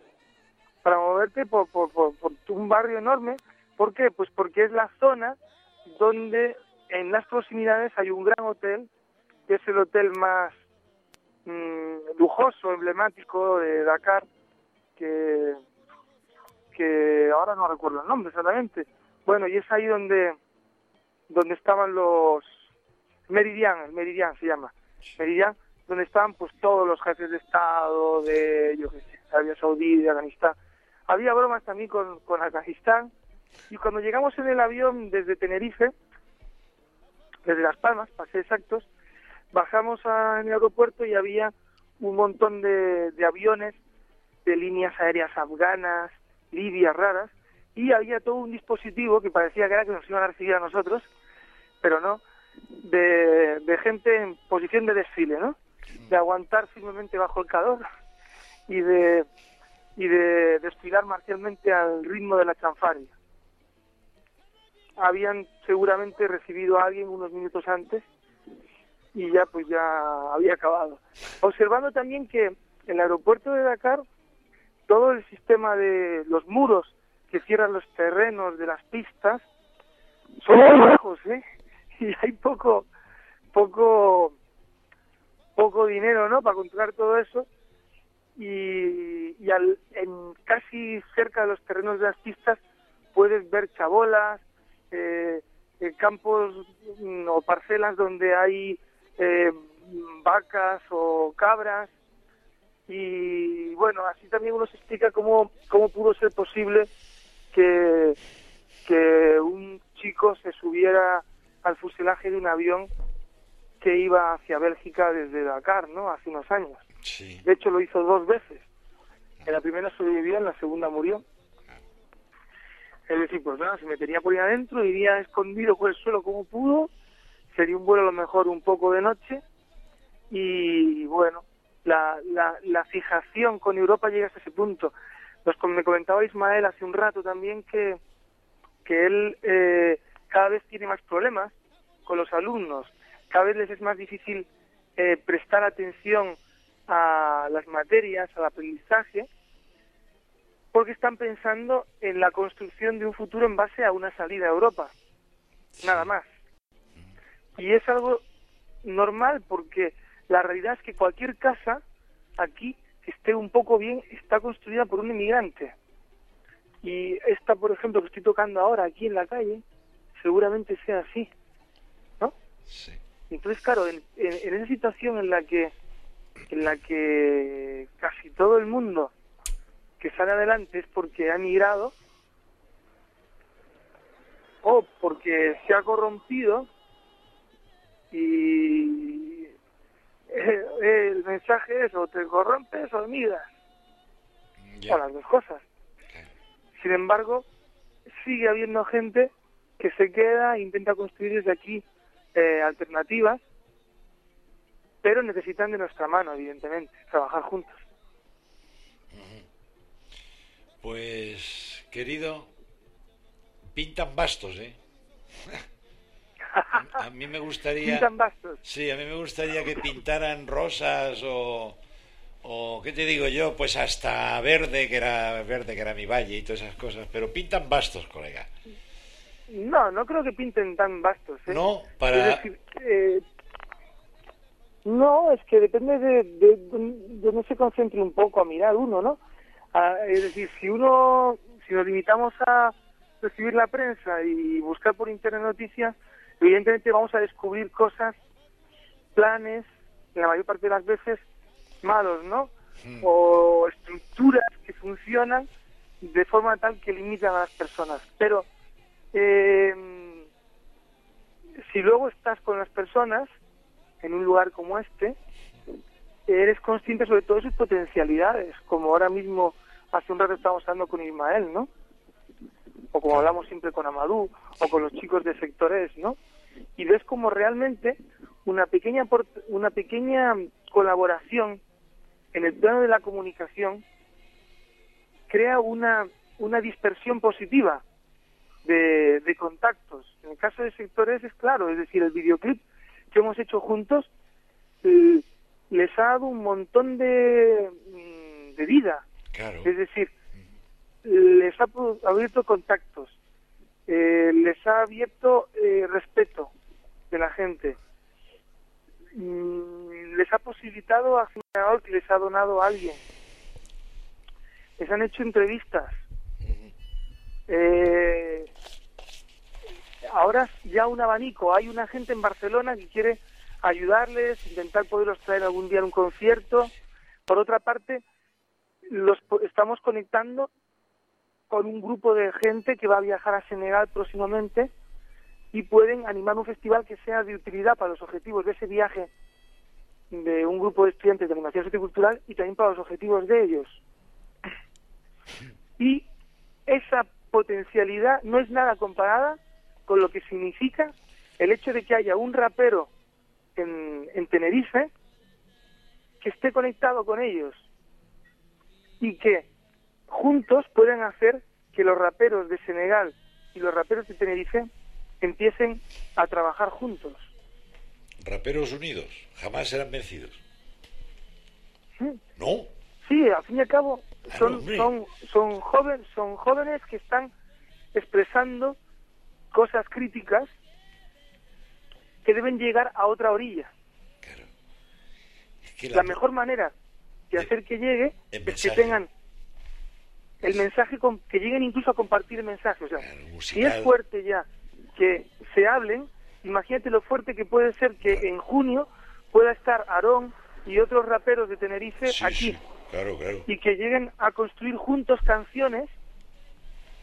para moverte por, por, por, por un barrio enorme. ¿Por qué? Pues porque es la zona donde en las proximidades hay un gran hotel, que es el hotel más mm, lujoso, emblemático de Dakar, que, que ahora no recuerdo el nombre exactamente. Bueno, y es ahí donde, donde estaban los Meridian, el Meridian se llama, Meridian, donde estaban pues todos los jefes de Estado de, yo qué sé, Arabia Saudí, de Afganistán. Había bromas también con, con Afganistán, y cuando llegamos en el avión desde Tenerife, desde Las Palmas, para ser exactos, bajamos a- en el aeropuerto y había un montón de, de aviones de líneas aéreas afganas, libias raras, y había todo un dispositivo que parecía que era que nos iban a recibir a nosotros, pero no, de, gente en posición de desfile, ¿no? De aguantar firmemente bajo el calor y de y de desfilar marcialmente al ritmo de la chanfaria. Habían seguramente recibido a alguien unos minutos antes y ya pues ya había acabado. Observando también que en el aeropuerto de Dakar todo el sistema de los muros que cierran los terrenos de las pistas son muy bajos, ¿eh? Y hay poco, poco, poco dinero, ¿no? Para controlar todo eso. Y, y al- en casi cerca de los terrenos de las pistas puedes ver chabolas, eh, eh, campos mm, o parcelas donde hay eh, vacas o cabras. Y bueno, así también uno se explica cómo, cómo pudo ser posible que, que un chico se subiera al fuselaje de un avión que iba hacia Bélgica desde Dakar, ¿no? Hace unos años. Sí. De hecho, lo hizo dos veces. En la primera sobrevivió, en la segunda murió. Es decir, pues nada, se metería por ahí adentro, iría escondido por el suelo como pudo, sería un vuelo a lo mejor un poco de noche y bueno, la, la, la fijación con Europa llega hasta ese punto. Nos, me comentaba Ismael hace un rato también que, que él eh, cada vez tiene más problemas con los alumnos, cada vez les es más difícil eh, prestar atención a las materias, al aprendizaje, porque están pensando en la construcción de un futuro en base a una salida a Europa, nada más. Y es algo normal porque la realidad es que cualquier casa aquí esté un poco bien está construida por un inmigrante. Y esta, por ejemplo, que estoy tocando ahora aquí en la calle, seguramente sea así. ¿No? Entonces, claro, en, en- en esa situación en la que en la que casi todo el mundo que sale adelante es porque ha migrado o porque se ha corrompido y eh, el mensaje es o te corrompes o migras o las dos cosas. Sin embargo sigue habiendo gente que se queda e intenta construir desde aquí eh, alternativas pero necesitan de nuestra mano evidentemente trabajar juntos. Pues, querido, pintan bastos, ¿eh? A, a mí me gustaría... Bastos. Sí, a mí me gustaría que pintaran rosas o... O, ¿qué te digo yo? Pues hasta verde, que era verde, que era mi valle y todas esas cosas. Pero pintan bastos, colega. No, no creo que pinten tan vastos. ¿eh? No, para- Es decir, eh, no, es que depende de, de, de dónde se concentre un poco a mirar uno, ¿no? Es decir, si uno, si nos limitamos a recibir la prensa y buscar por internet noticias, evidentemente vamos a descubrir cosas, planes, la mayor parte de las veces malos, ¿no? O estructuras que funcionan de forma tal que limitan a las personas. Pero eh, si luego estás con las personas en un lugar como este, eres consciente sobre todo de sus potencialidades, como ahora mismo hace un rato estábamos hablando con Ismael, ¿no? O como hablamos siempre con Amadou, o con los chicos de sectores, ¿no? Y ves como realmente una pequeña una pequeña colaboración en el plano de la comunicación crea una, una dispersión positiva de, de contactos. En el caso de sectores es claro, es decir, el videoclip que hemos hecho juntos eh, les ha dado un montón de, mm, de vida. Claro. Es decir, les ha abierto contactos, eh, les ha abierto eh, respeto de la gente, Mm, les ha posibilitado a que les ha donado a alguien, les han hecho entrevistas. Eh, ahora ya un abanico, hay una gente en Barcelona que quiere ayudarles, intentar poderlos traer algún día a un concierto. Por otra parte, los estamos conectando con un grupo de gente que va a viajar a Senegal próximamente y pueden animar un festival que sea de utilidad para los objetivos de ese viaje de un grupo de estudiantes de animación sociocultural y también para los objetivos de ellos. Y esa potencialidad no es nada comparada con lo que significa el hecho de que haya un rapero en, en Tenerife que esté conectado con ellos y que juntos puedan hacer que los raperos de Senegal y los raperos de Tenerife empiecen a trabajar juntos. Raperos unidos, jamás serán vencidos. Sí. No, Sí, al fin y al cabo son hombre. son son jóvenes son jóvenes que están expresando cosas críticas que deben llegar a otra orilla. que la mejor manera de hacer que llegue es que tengan el mensaje, con, que lleguen incluso a compartir el mensaje. O sea, si es fuerte ya que se hablen, imagínate lo fuerte que puede ser que en junio pueda estar Aarón y otros raperos de Tenerife Sí, aquí sí, claro, claro. y que lleguen a construir juntos canciones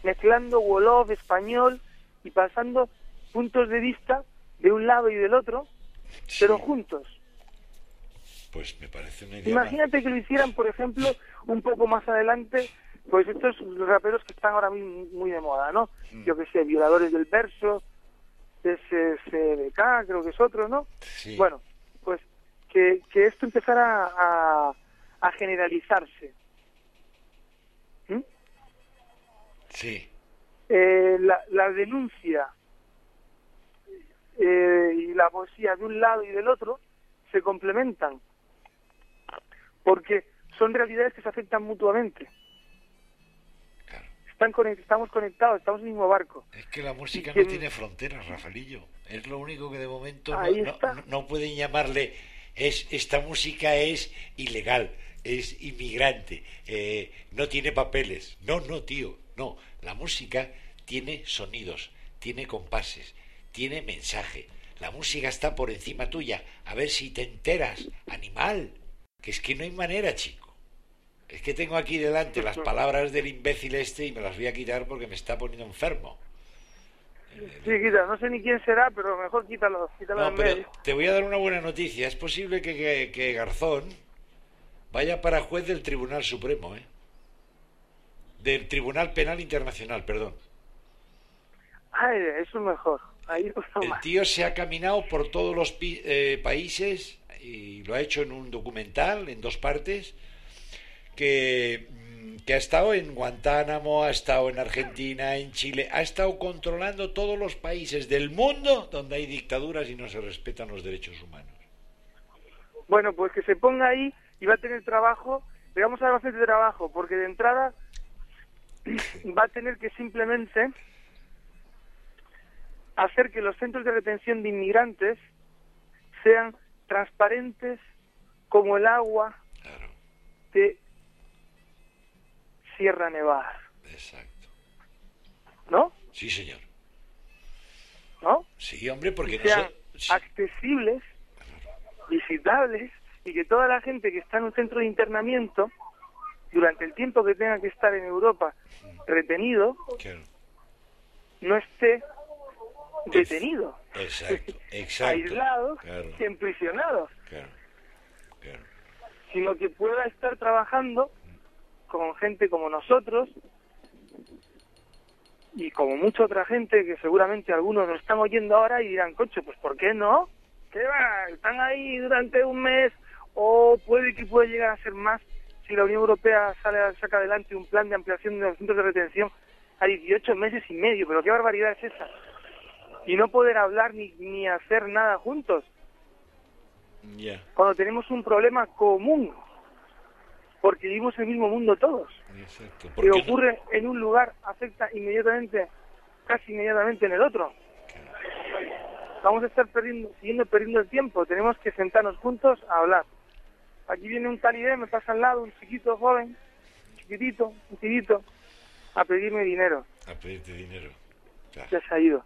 mezclando Wolof, español y pasando puntos de vista de un lado y del otro, pero juntos. Pues me parece una idea. Imagínate que lo hicieran, por ejemplo, un poco más adelante, pues estos raperos que están ahora mismo muy de moda, ¿no? Mm. Yo que sé, violadores del verso, SSBK, creo que es otro, ¿no? Sí. Bueno, pues que, que esto empezara a, a generalizarse. ¿Mm? Sí, Eh, la, la denuncia eh, y la poesía de un lado y del otro se complementan porque son realidades que se afectan mutuamente. Están estamos conectados, estamos en el mismo barco. es que la música que- no tiene fronteras, Rafaelillo. Es lo único que de momento no pueden llamarle. Es esta música es ilegal, es inmigrante, eh, no tiene papeles. No, no, tío, no. La música tiene sonidos, tiene compases, tiene mensaje. La música está por encima tuya. A ver si te enteras, animal. Que es que no hay manera, chico. Es que tengo aquí delante las palabras del imbécil este y me las voy a quitar porque me está poniendo enfermo. Sí, quita, no sé ni quién será, pero mejor quítalo, quítalo No, pero medio. te voy a dar una buena noticia. Es posible que, que- que Garzón vaya para juez del Tribunal Supremo, ¿eh? Del Tribunal Penal Internacional, perdón. Ay, eso es mejor. Ahí no El tío se ha caminado por todos los eh, países y lo ha hecho en un documental en dos partes que, mm, que ha estado en Guantánamo, ha estado en Argentina, en Chile, ha estado controlando todos los países del mundo donde hay dictaduras y no se respetan los derechos humanos. Bueno, pues que se ponga ahí y va a tener trabajo, le vamos a dar bastante trabajo, porque de entrada va a tener que simplemente hacer que los centros de retención de inmigrantes sean transparentes como el agua de Sierra Nevada, Exacto. ¿no? Sí, señor. ¿No? Sí, hombre, porque que sean noso- accesibles, visitables y que toda la gente que está en un centro de internamiento durante el tiempo que tenga que estar en Europa retenido Claro. no esté detenido, Exacto, exacto. aislado, Claro, y emprisionado, claro. sino que pueda estar trabajando con gente como nosotros y como mucha otra gente que seguramente algunos nos están oyendo ahora y dirán, coche, pues ¿por qué no? ¿Qué va? Están ahí durante un mes o puede que pueda llegar a ser más si la Unión Europea sale saca adelante un plan de ampliación de los centros de retención a 18 meses y medio, pero qué barbaridad es esa. Y no poder hablar ni, ni hacer nada juntos cuando tenemos un problema común, porque vivimos el mismo mundo todos. exacto. que ¿Por qué no? ocurre en un lugar afecta inmediatamente, casi inmediatamente en el otro. Vamos a estar perdiendo, siguiendo perdiendo el tiempo, tenemos que sentarnos juntos a hablar. Aquí viene un talibé, me pasa al lado, un chiquito joven, chiquitito, un chiquito, a pedirme dinero. A pedirte dinero. Claro. Ya se ha ido.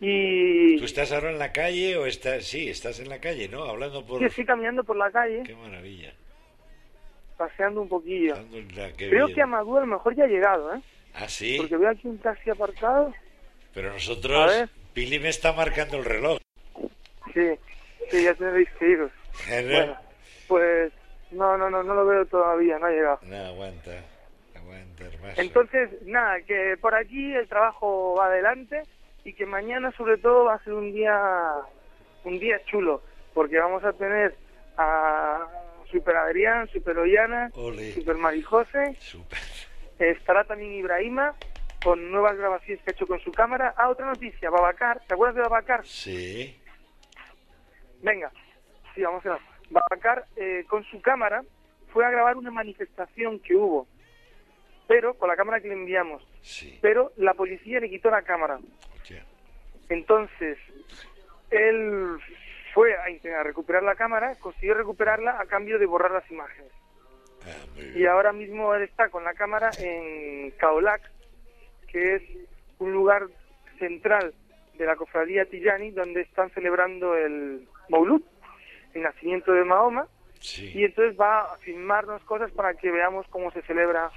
Y ¿Tú estás ahora en la calle o estás...? Sí, estás en la calle, ¿no? Hablando por... sí, estoy caminando por la calle, Qué maravilla. Paseando un poquillo. Creo bien. que Amadú a lo mejor ya ha llegado, ¿eh? Ah, sí. Porque veo aquí un taxi aparcado. Pero A nosotros... Pili me está marcando el reloj. Sí, sí, ya tendréis que iros. Bueno, pues no, no, no, no lo veo todavía, no ha llegado. No, aguanta. Aguanta, hermano. Entonces, nada, que por aquí el trabajo va adelante y que mañana sobre todo va a ser un día, un día chulo, porque vamos a tener a Super Adrián, Super Ollana, Ole. Super Marijose, estará también Ibrahima con nuevas grabaciones que ha hecho con su cámara. Ah, otra noticia, Babacar, ¿te acuerdas de Babacar? Sí. Venga, sí, vamos a ver. Babacar eh, con su cámara fue a grabar una manifestación que hubo, pero con la cámara que le enviamos. Pero la policía le quitó la cámara. Entonces, él fue a intentar recuperar la cámara, consiguió recuperarla a cambio de borrar las imágenes. Y ahora mismo él está con la cámara en Kaolac, que es un lugar central de la cofradía Tijani, donde están celebrando el Maulud, el nacimiento de Mahoma, y entonces va a filmarnos cosas para que veamos cómo se celebra,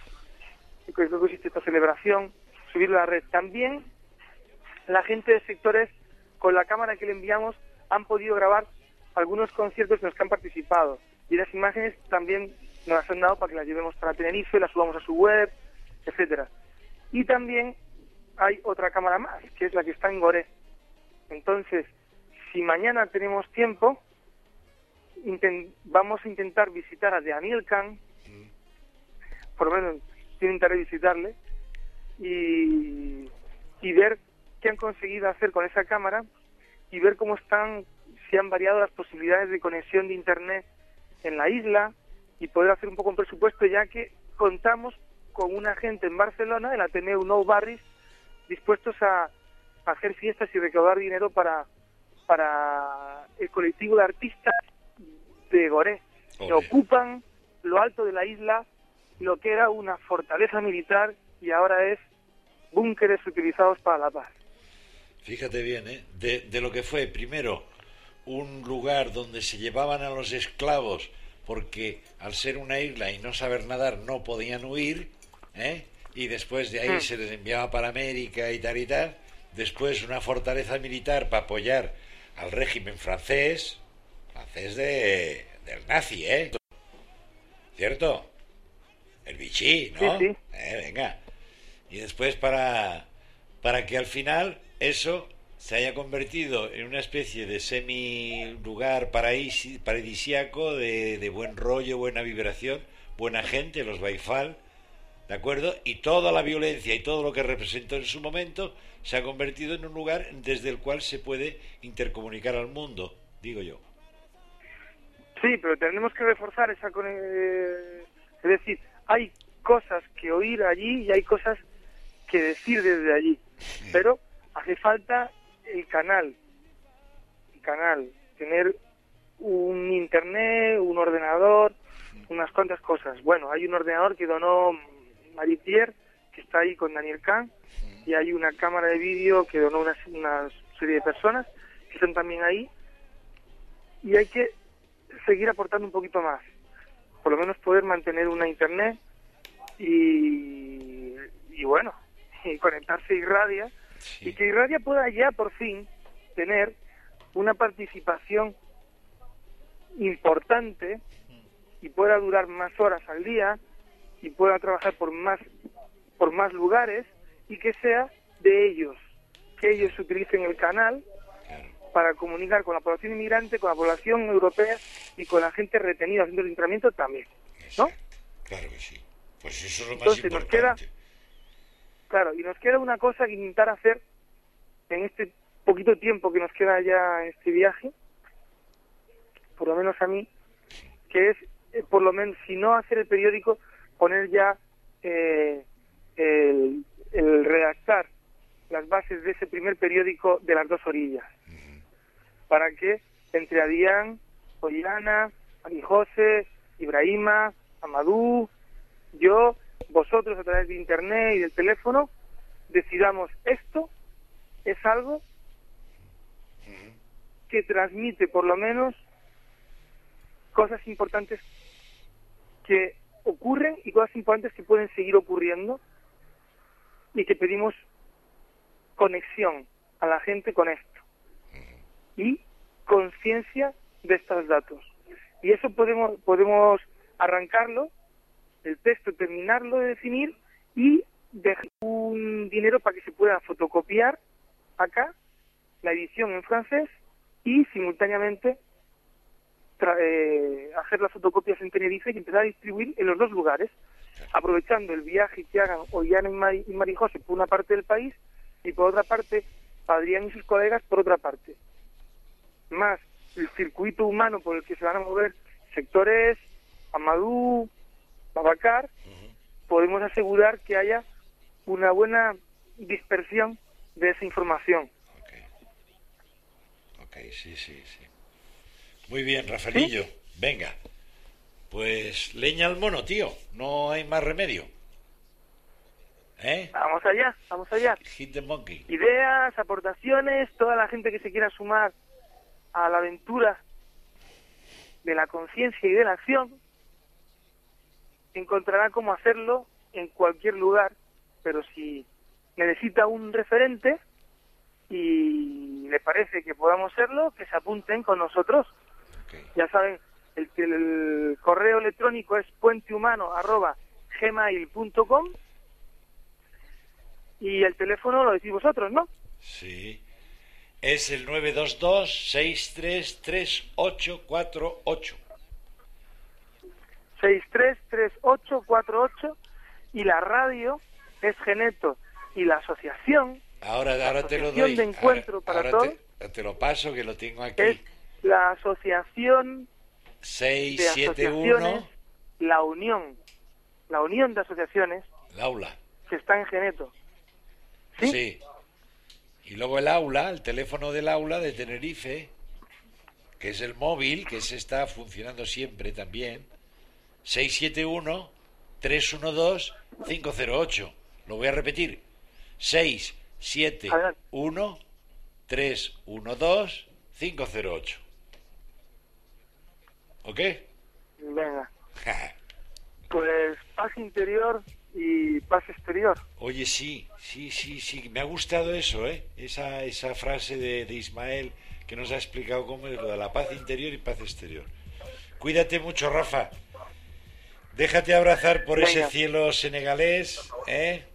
qué consiste esta celebración, subirlo a la red. También la gente de sectores, con la cámara que le enviamos, han podido grabar algunos conciertos en los que han participado. Y las imágenes también nos las han dado para que las llevemos para Tenerife, las subamos a su web, etcétera. Y también hay otra cámara más, que es la que está en Goré. Entonces, si mañana tenemos tiempo, vamos a intentar visitar a Daniel Khan, por lo menos intentaré visitarle, y, y ver qué han conseguido hacer con esa cámara y ver cómo están, si han variado las posibilidades de conexión de Internet en la isla y poder hacer un poco un presupuesto ya que contamos con una gente en Barcelona, el Ateneo Nou Barris, dispuestos a, a hacer fiestas y recaudar dinero para, para el colectivo de artistas de Goré, que ocupan lo alto de la isla, lo que era una fortaleza militar y ahora es búnkeres utilizados para la paz. Fíjate bien, ¿eh? De, de lo que fue primero un lugar donde se llevaban a los esclavos porque al ser una isla y no saber nadar no podían huir, ¿eh? y después de ahí Hmm. se les enviaba para América y tal y tal, después una fortaleza militar para apoyar al régimen francés, francés de, del nazi, ¿eh? ¿Cierto? El Vichy, ¿no? Sí, sí. Eh, venga. Y después para, para que al final eso se haya convertido en una especie de semi lugar paradisiaco de, de buen rollo, buena vibración, buena gente, los Baifal, ¿de acuerdo? Y toda la violencia y todo lo que representó en su momento se ha convertido en un lugar desde el cual se puede intercomunicar al mundo, digo yo. Sí, pero tenemos que reforzar esa eh, es decir, hay cosas que oír allí y hay cosas que decir desde allí, pero hace falta el canal, canal, tener un internet, un ordenador, unas cuantas cosas. Bueno, hay un ordenador que donó Maritier, que está ahí con Daniel Kahn, y hay una cámara de vídeo que donó una, una serie de personas que están también ahí, y hay que seguir aportando un poquito más. Por lo menos poder mantener una internet y, y bueno, y conectarse a Irradia y que Irradia pueda ya por fin tener una participación importante y pueda durar más horas al día y pueda trabajar por más por más lugares y que sea de ellos, que ellos utilicen el canal para comunicar con la población inmigrante, con la población europea y con la gente retenida haciendo el entrenamiento también, ¿no? Claro que sí. Pues eso es lo más Entonces nos queda, importante. Claro, y nos queda una cosa que intentar hacer en este poquito tiempo que nos queda ya en este viaje, por lo menos a mí, que es, eh, por lo menos, si no hacer el periódico, poner ya eh, el, el redactar las bases de ese primer periódico de las dos orillas, para que entre Adrián, Ollana, Ani José, Ibrahima, Amadú, yo, vosotros a través de internet y del teléfono, decidamos esto es algo que transmite por lo menos cosas importantes que ocurren y cosas importantes que pueden seguir ocurriendo y que pedimos conexión a la gente con esto y conciencia de estos datos. Y eso podemos, podemos arrancarlo, el texto terminarlo de definir y dejar un dinero para que se pueda fotocopiar acá la edición en francés y simultáneamente tra- eh, hacer las fotocopias en Tenerife y empezar a distribuir en los dos lugares, aprovechando el viaje que hagan Ollana y, y Marijose por una parte del país y por otra parte Adrián y sus colegas por otra parte. Más el circuito humano por el que se van a mover sectores Amadú, Babacar, podemos asegurar que haya una buena dispersión de esa información. Ok, sí, sí, sí. Muy bien, Rafaelillo. Venga. Pues leña al mono, tío. No hay más remedio. ¿Eh? Vamos allá, vamos allá. Hit the monkey. Ideas, aportaciones, toda la gente que se quiera sumar a la aventura de la conciencia y de la acción encontrará cómo hacerlo en cualquier lugar, pero si necesita un referente y le parece que podamos serlo, que se apunten con nosotros. Ya saben, el, el correo electrónico es puentehumano@gmail.com y el teléfono lo decís vosotros, ¿no? Sí. Es el 922-633848. 633848 y la radio es Geneto y la asociación Ahora, ahora te lo Asociación doy. de encuentro Ahora- para ahora todos. Te, te lo paso, que lo tengo aquí. es la asociación de 671, asociaciones La Unión, la Unión de Asociaciones el aula. que está en Geneto. ¿Sí? Y luego el aula, el teléfono del aula de Tenerife, que es el móvil, que se está funcionando siempre también. 671-312-508. Lo voy a repetir. 671-312-508. ¿Ok? Venga. Pues paz interior y paz exterior. Oye, sí, sí, sí, sí, me ha gustado eso, ¿eh? Esa, esa frase de, de Ismael que nos ha explicado cómo es lo de la paz interior y paz exterior. Cuídate mucho, Rafa. Déjate abrazar por ese cielo senegalés, ¿eh?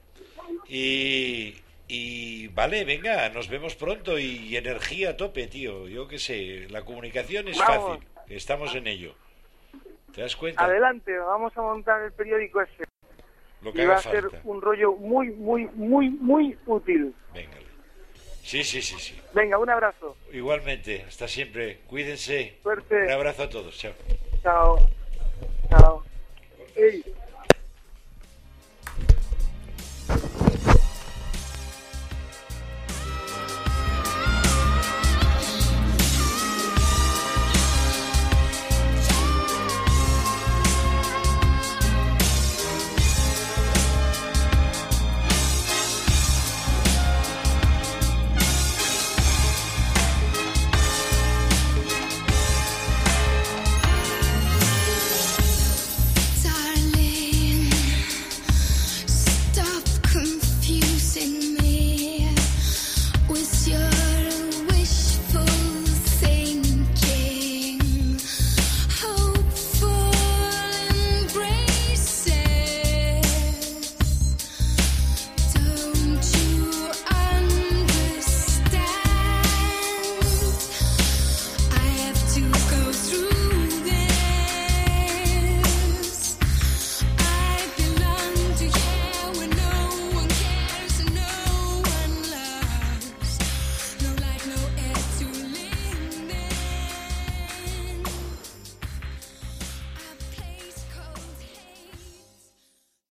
Y, y vale, venga, nos vemos pronto y energía a tope, tío. Yo qué sé, la comunicación es Vamos. fácil, estamos en ello. ¿Te das cuenta? Adelante, vamos a montar el periódico ese. Lo que y va a ser un rollo muy, muy, muy, muy útil. Venga. Sí, sí, sí, sí. Venga, un abrazo. Igualmente, hasta siempre. Cuídense. Suerte. Un abrazo a todos. Chao. Chao. Chao. É isso.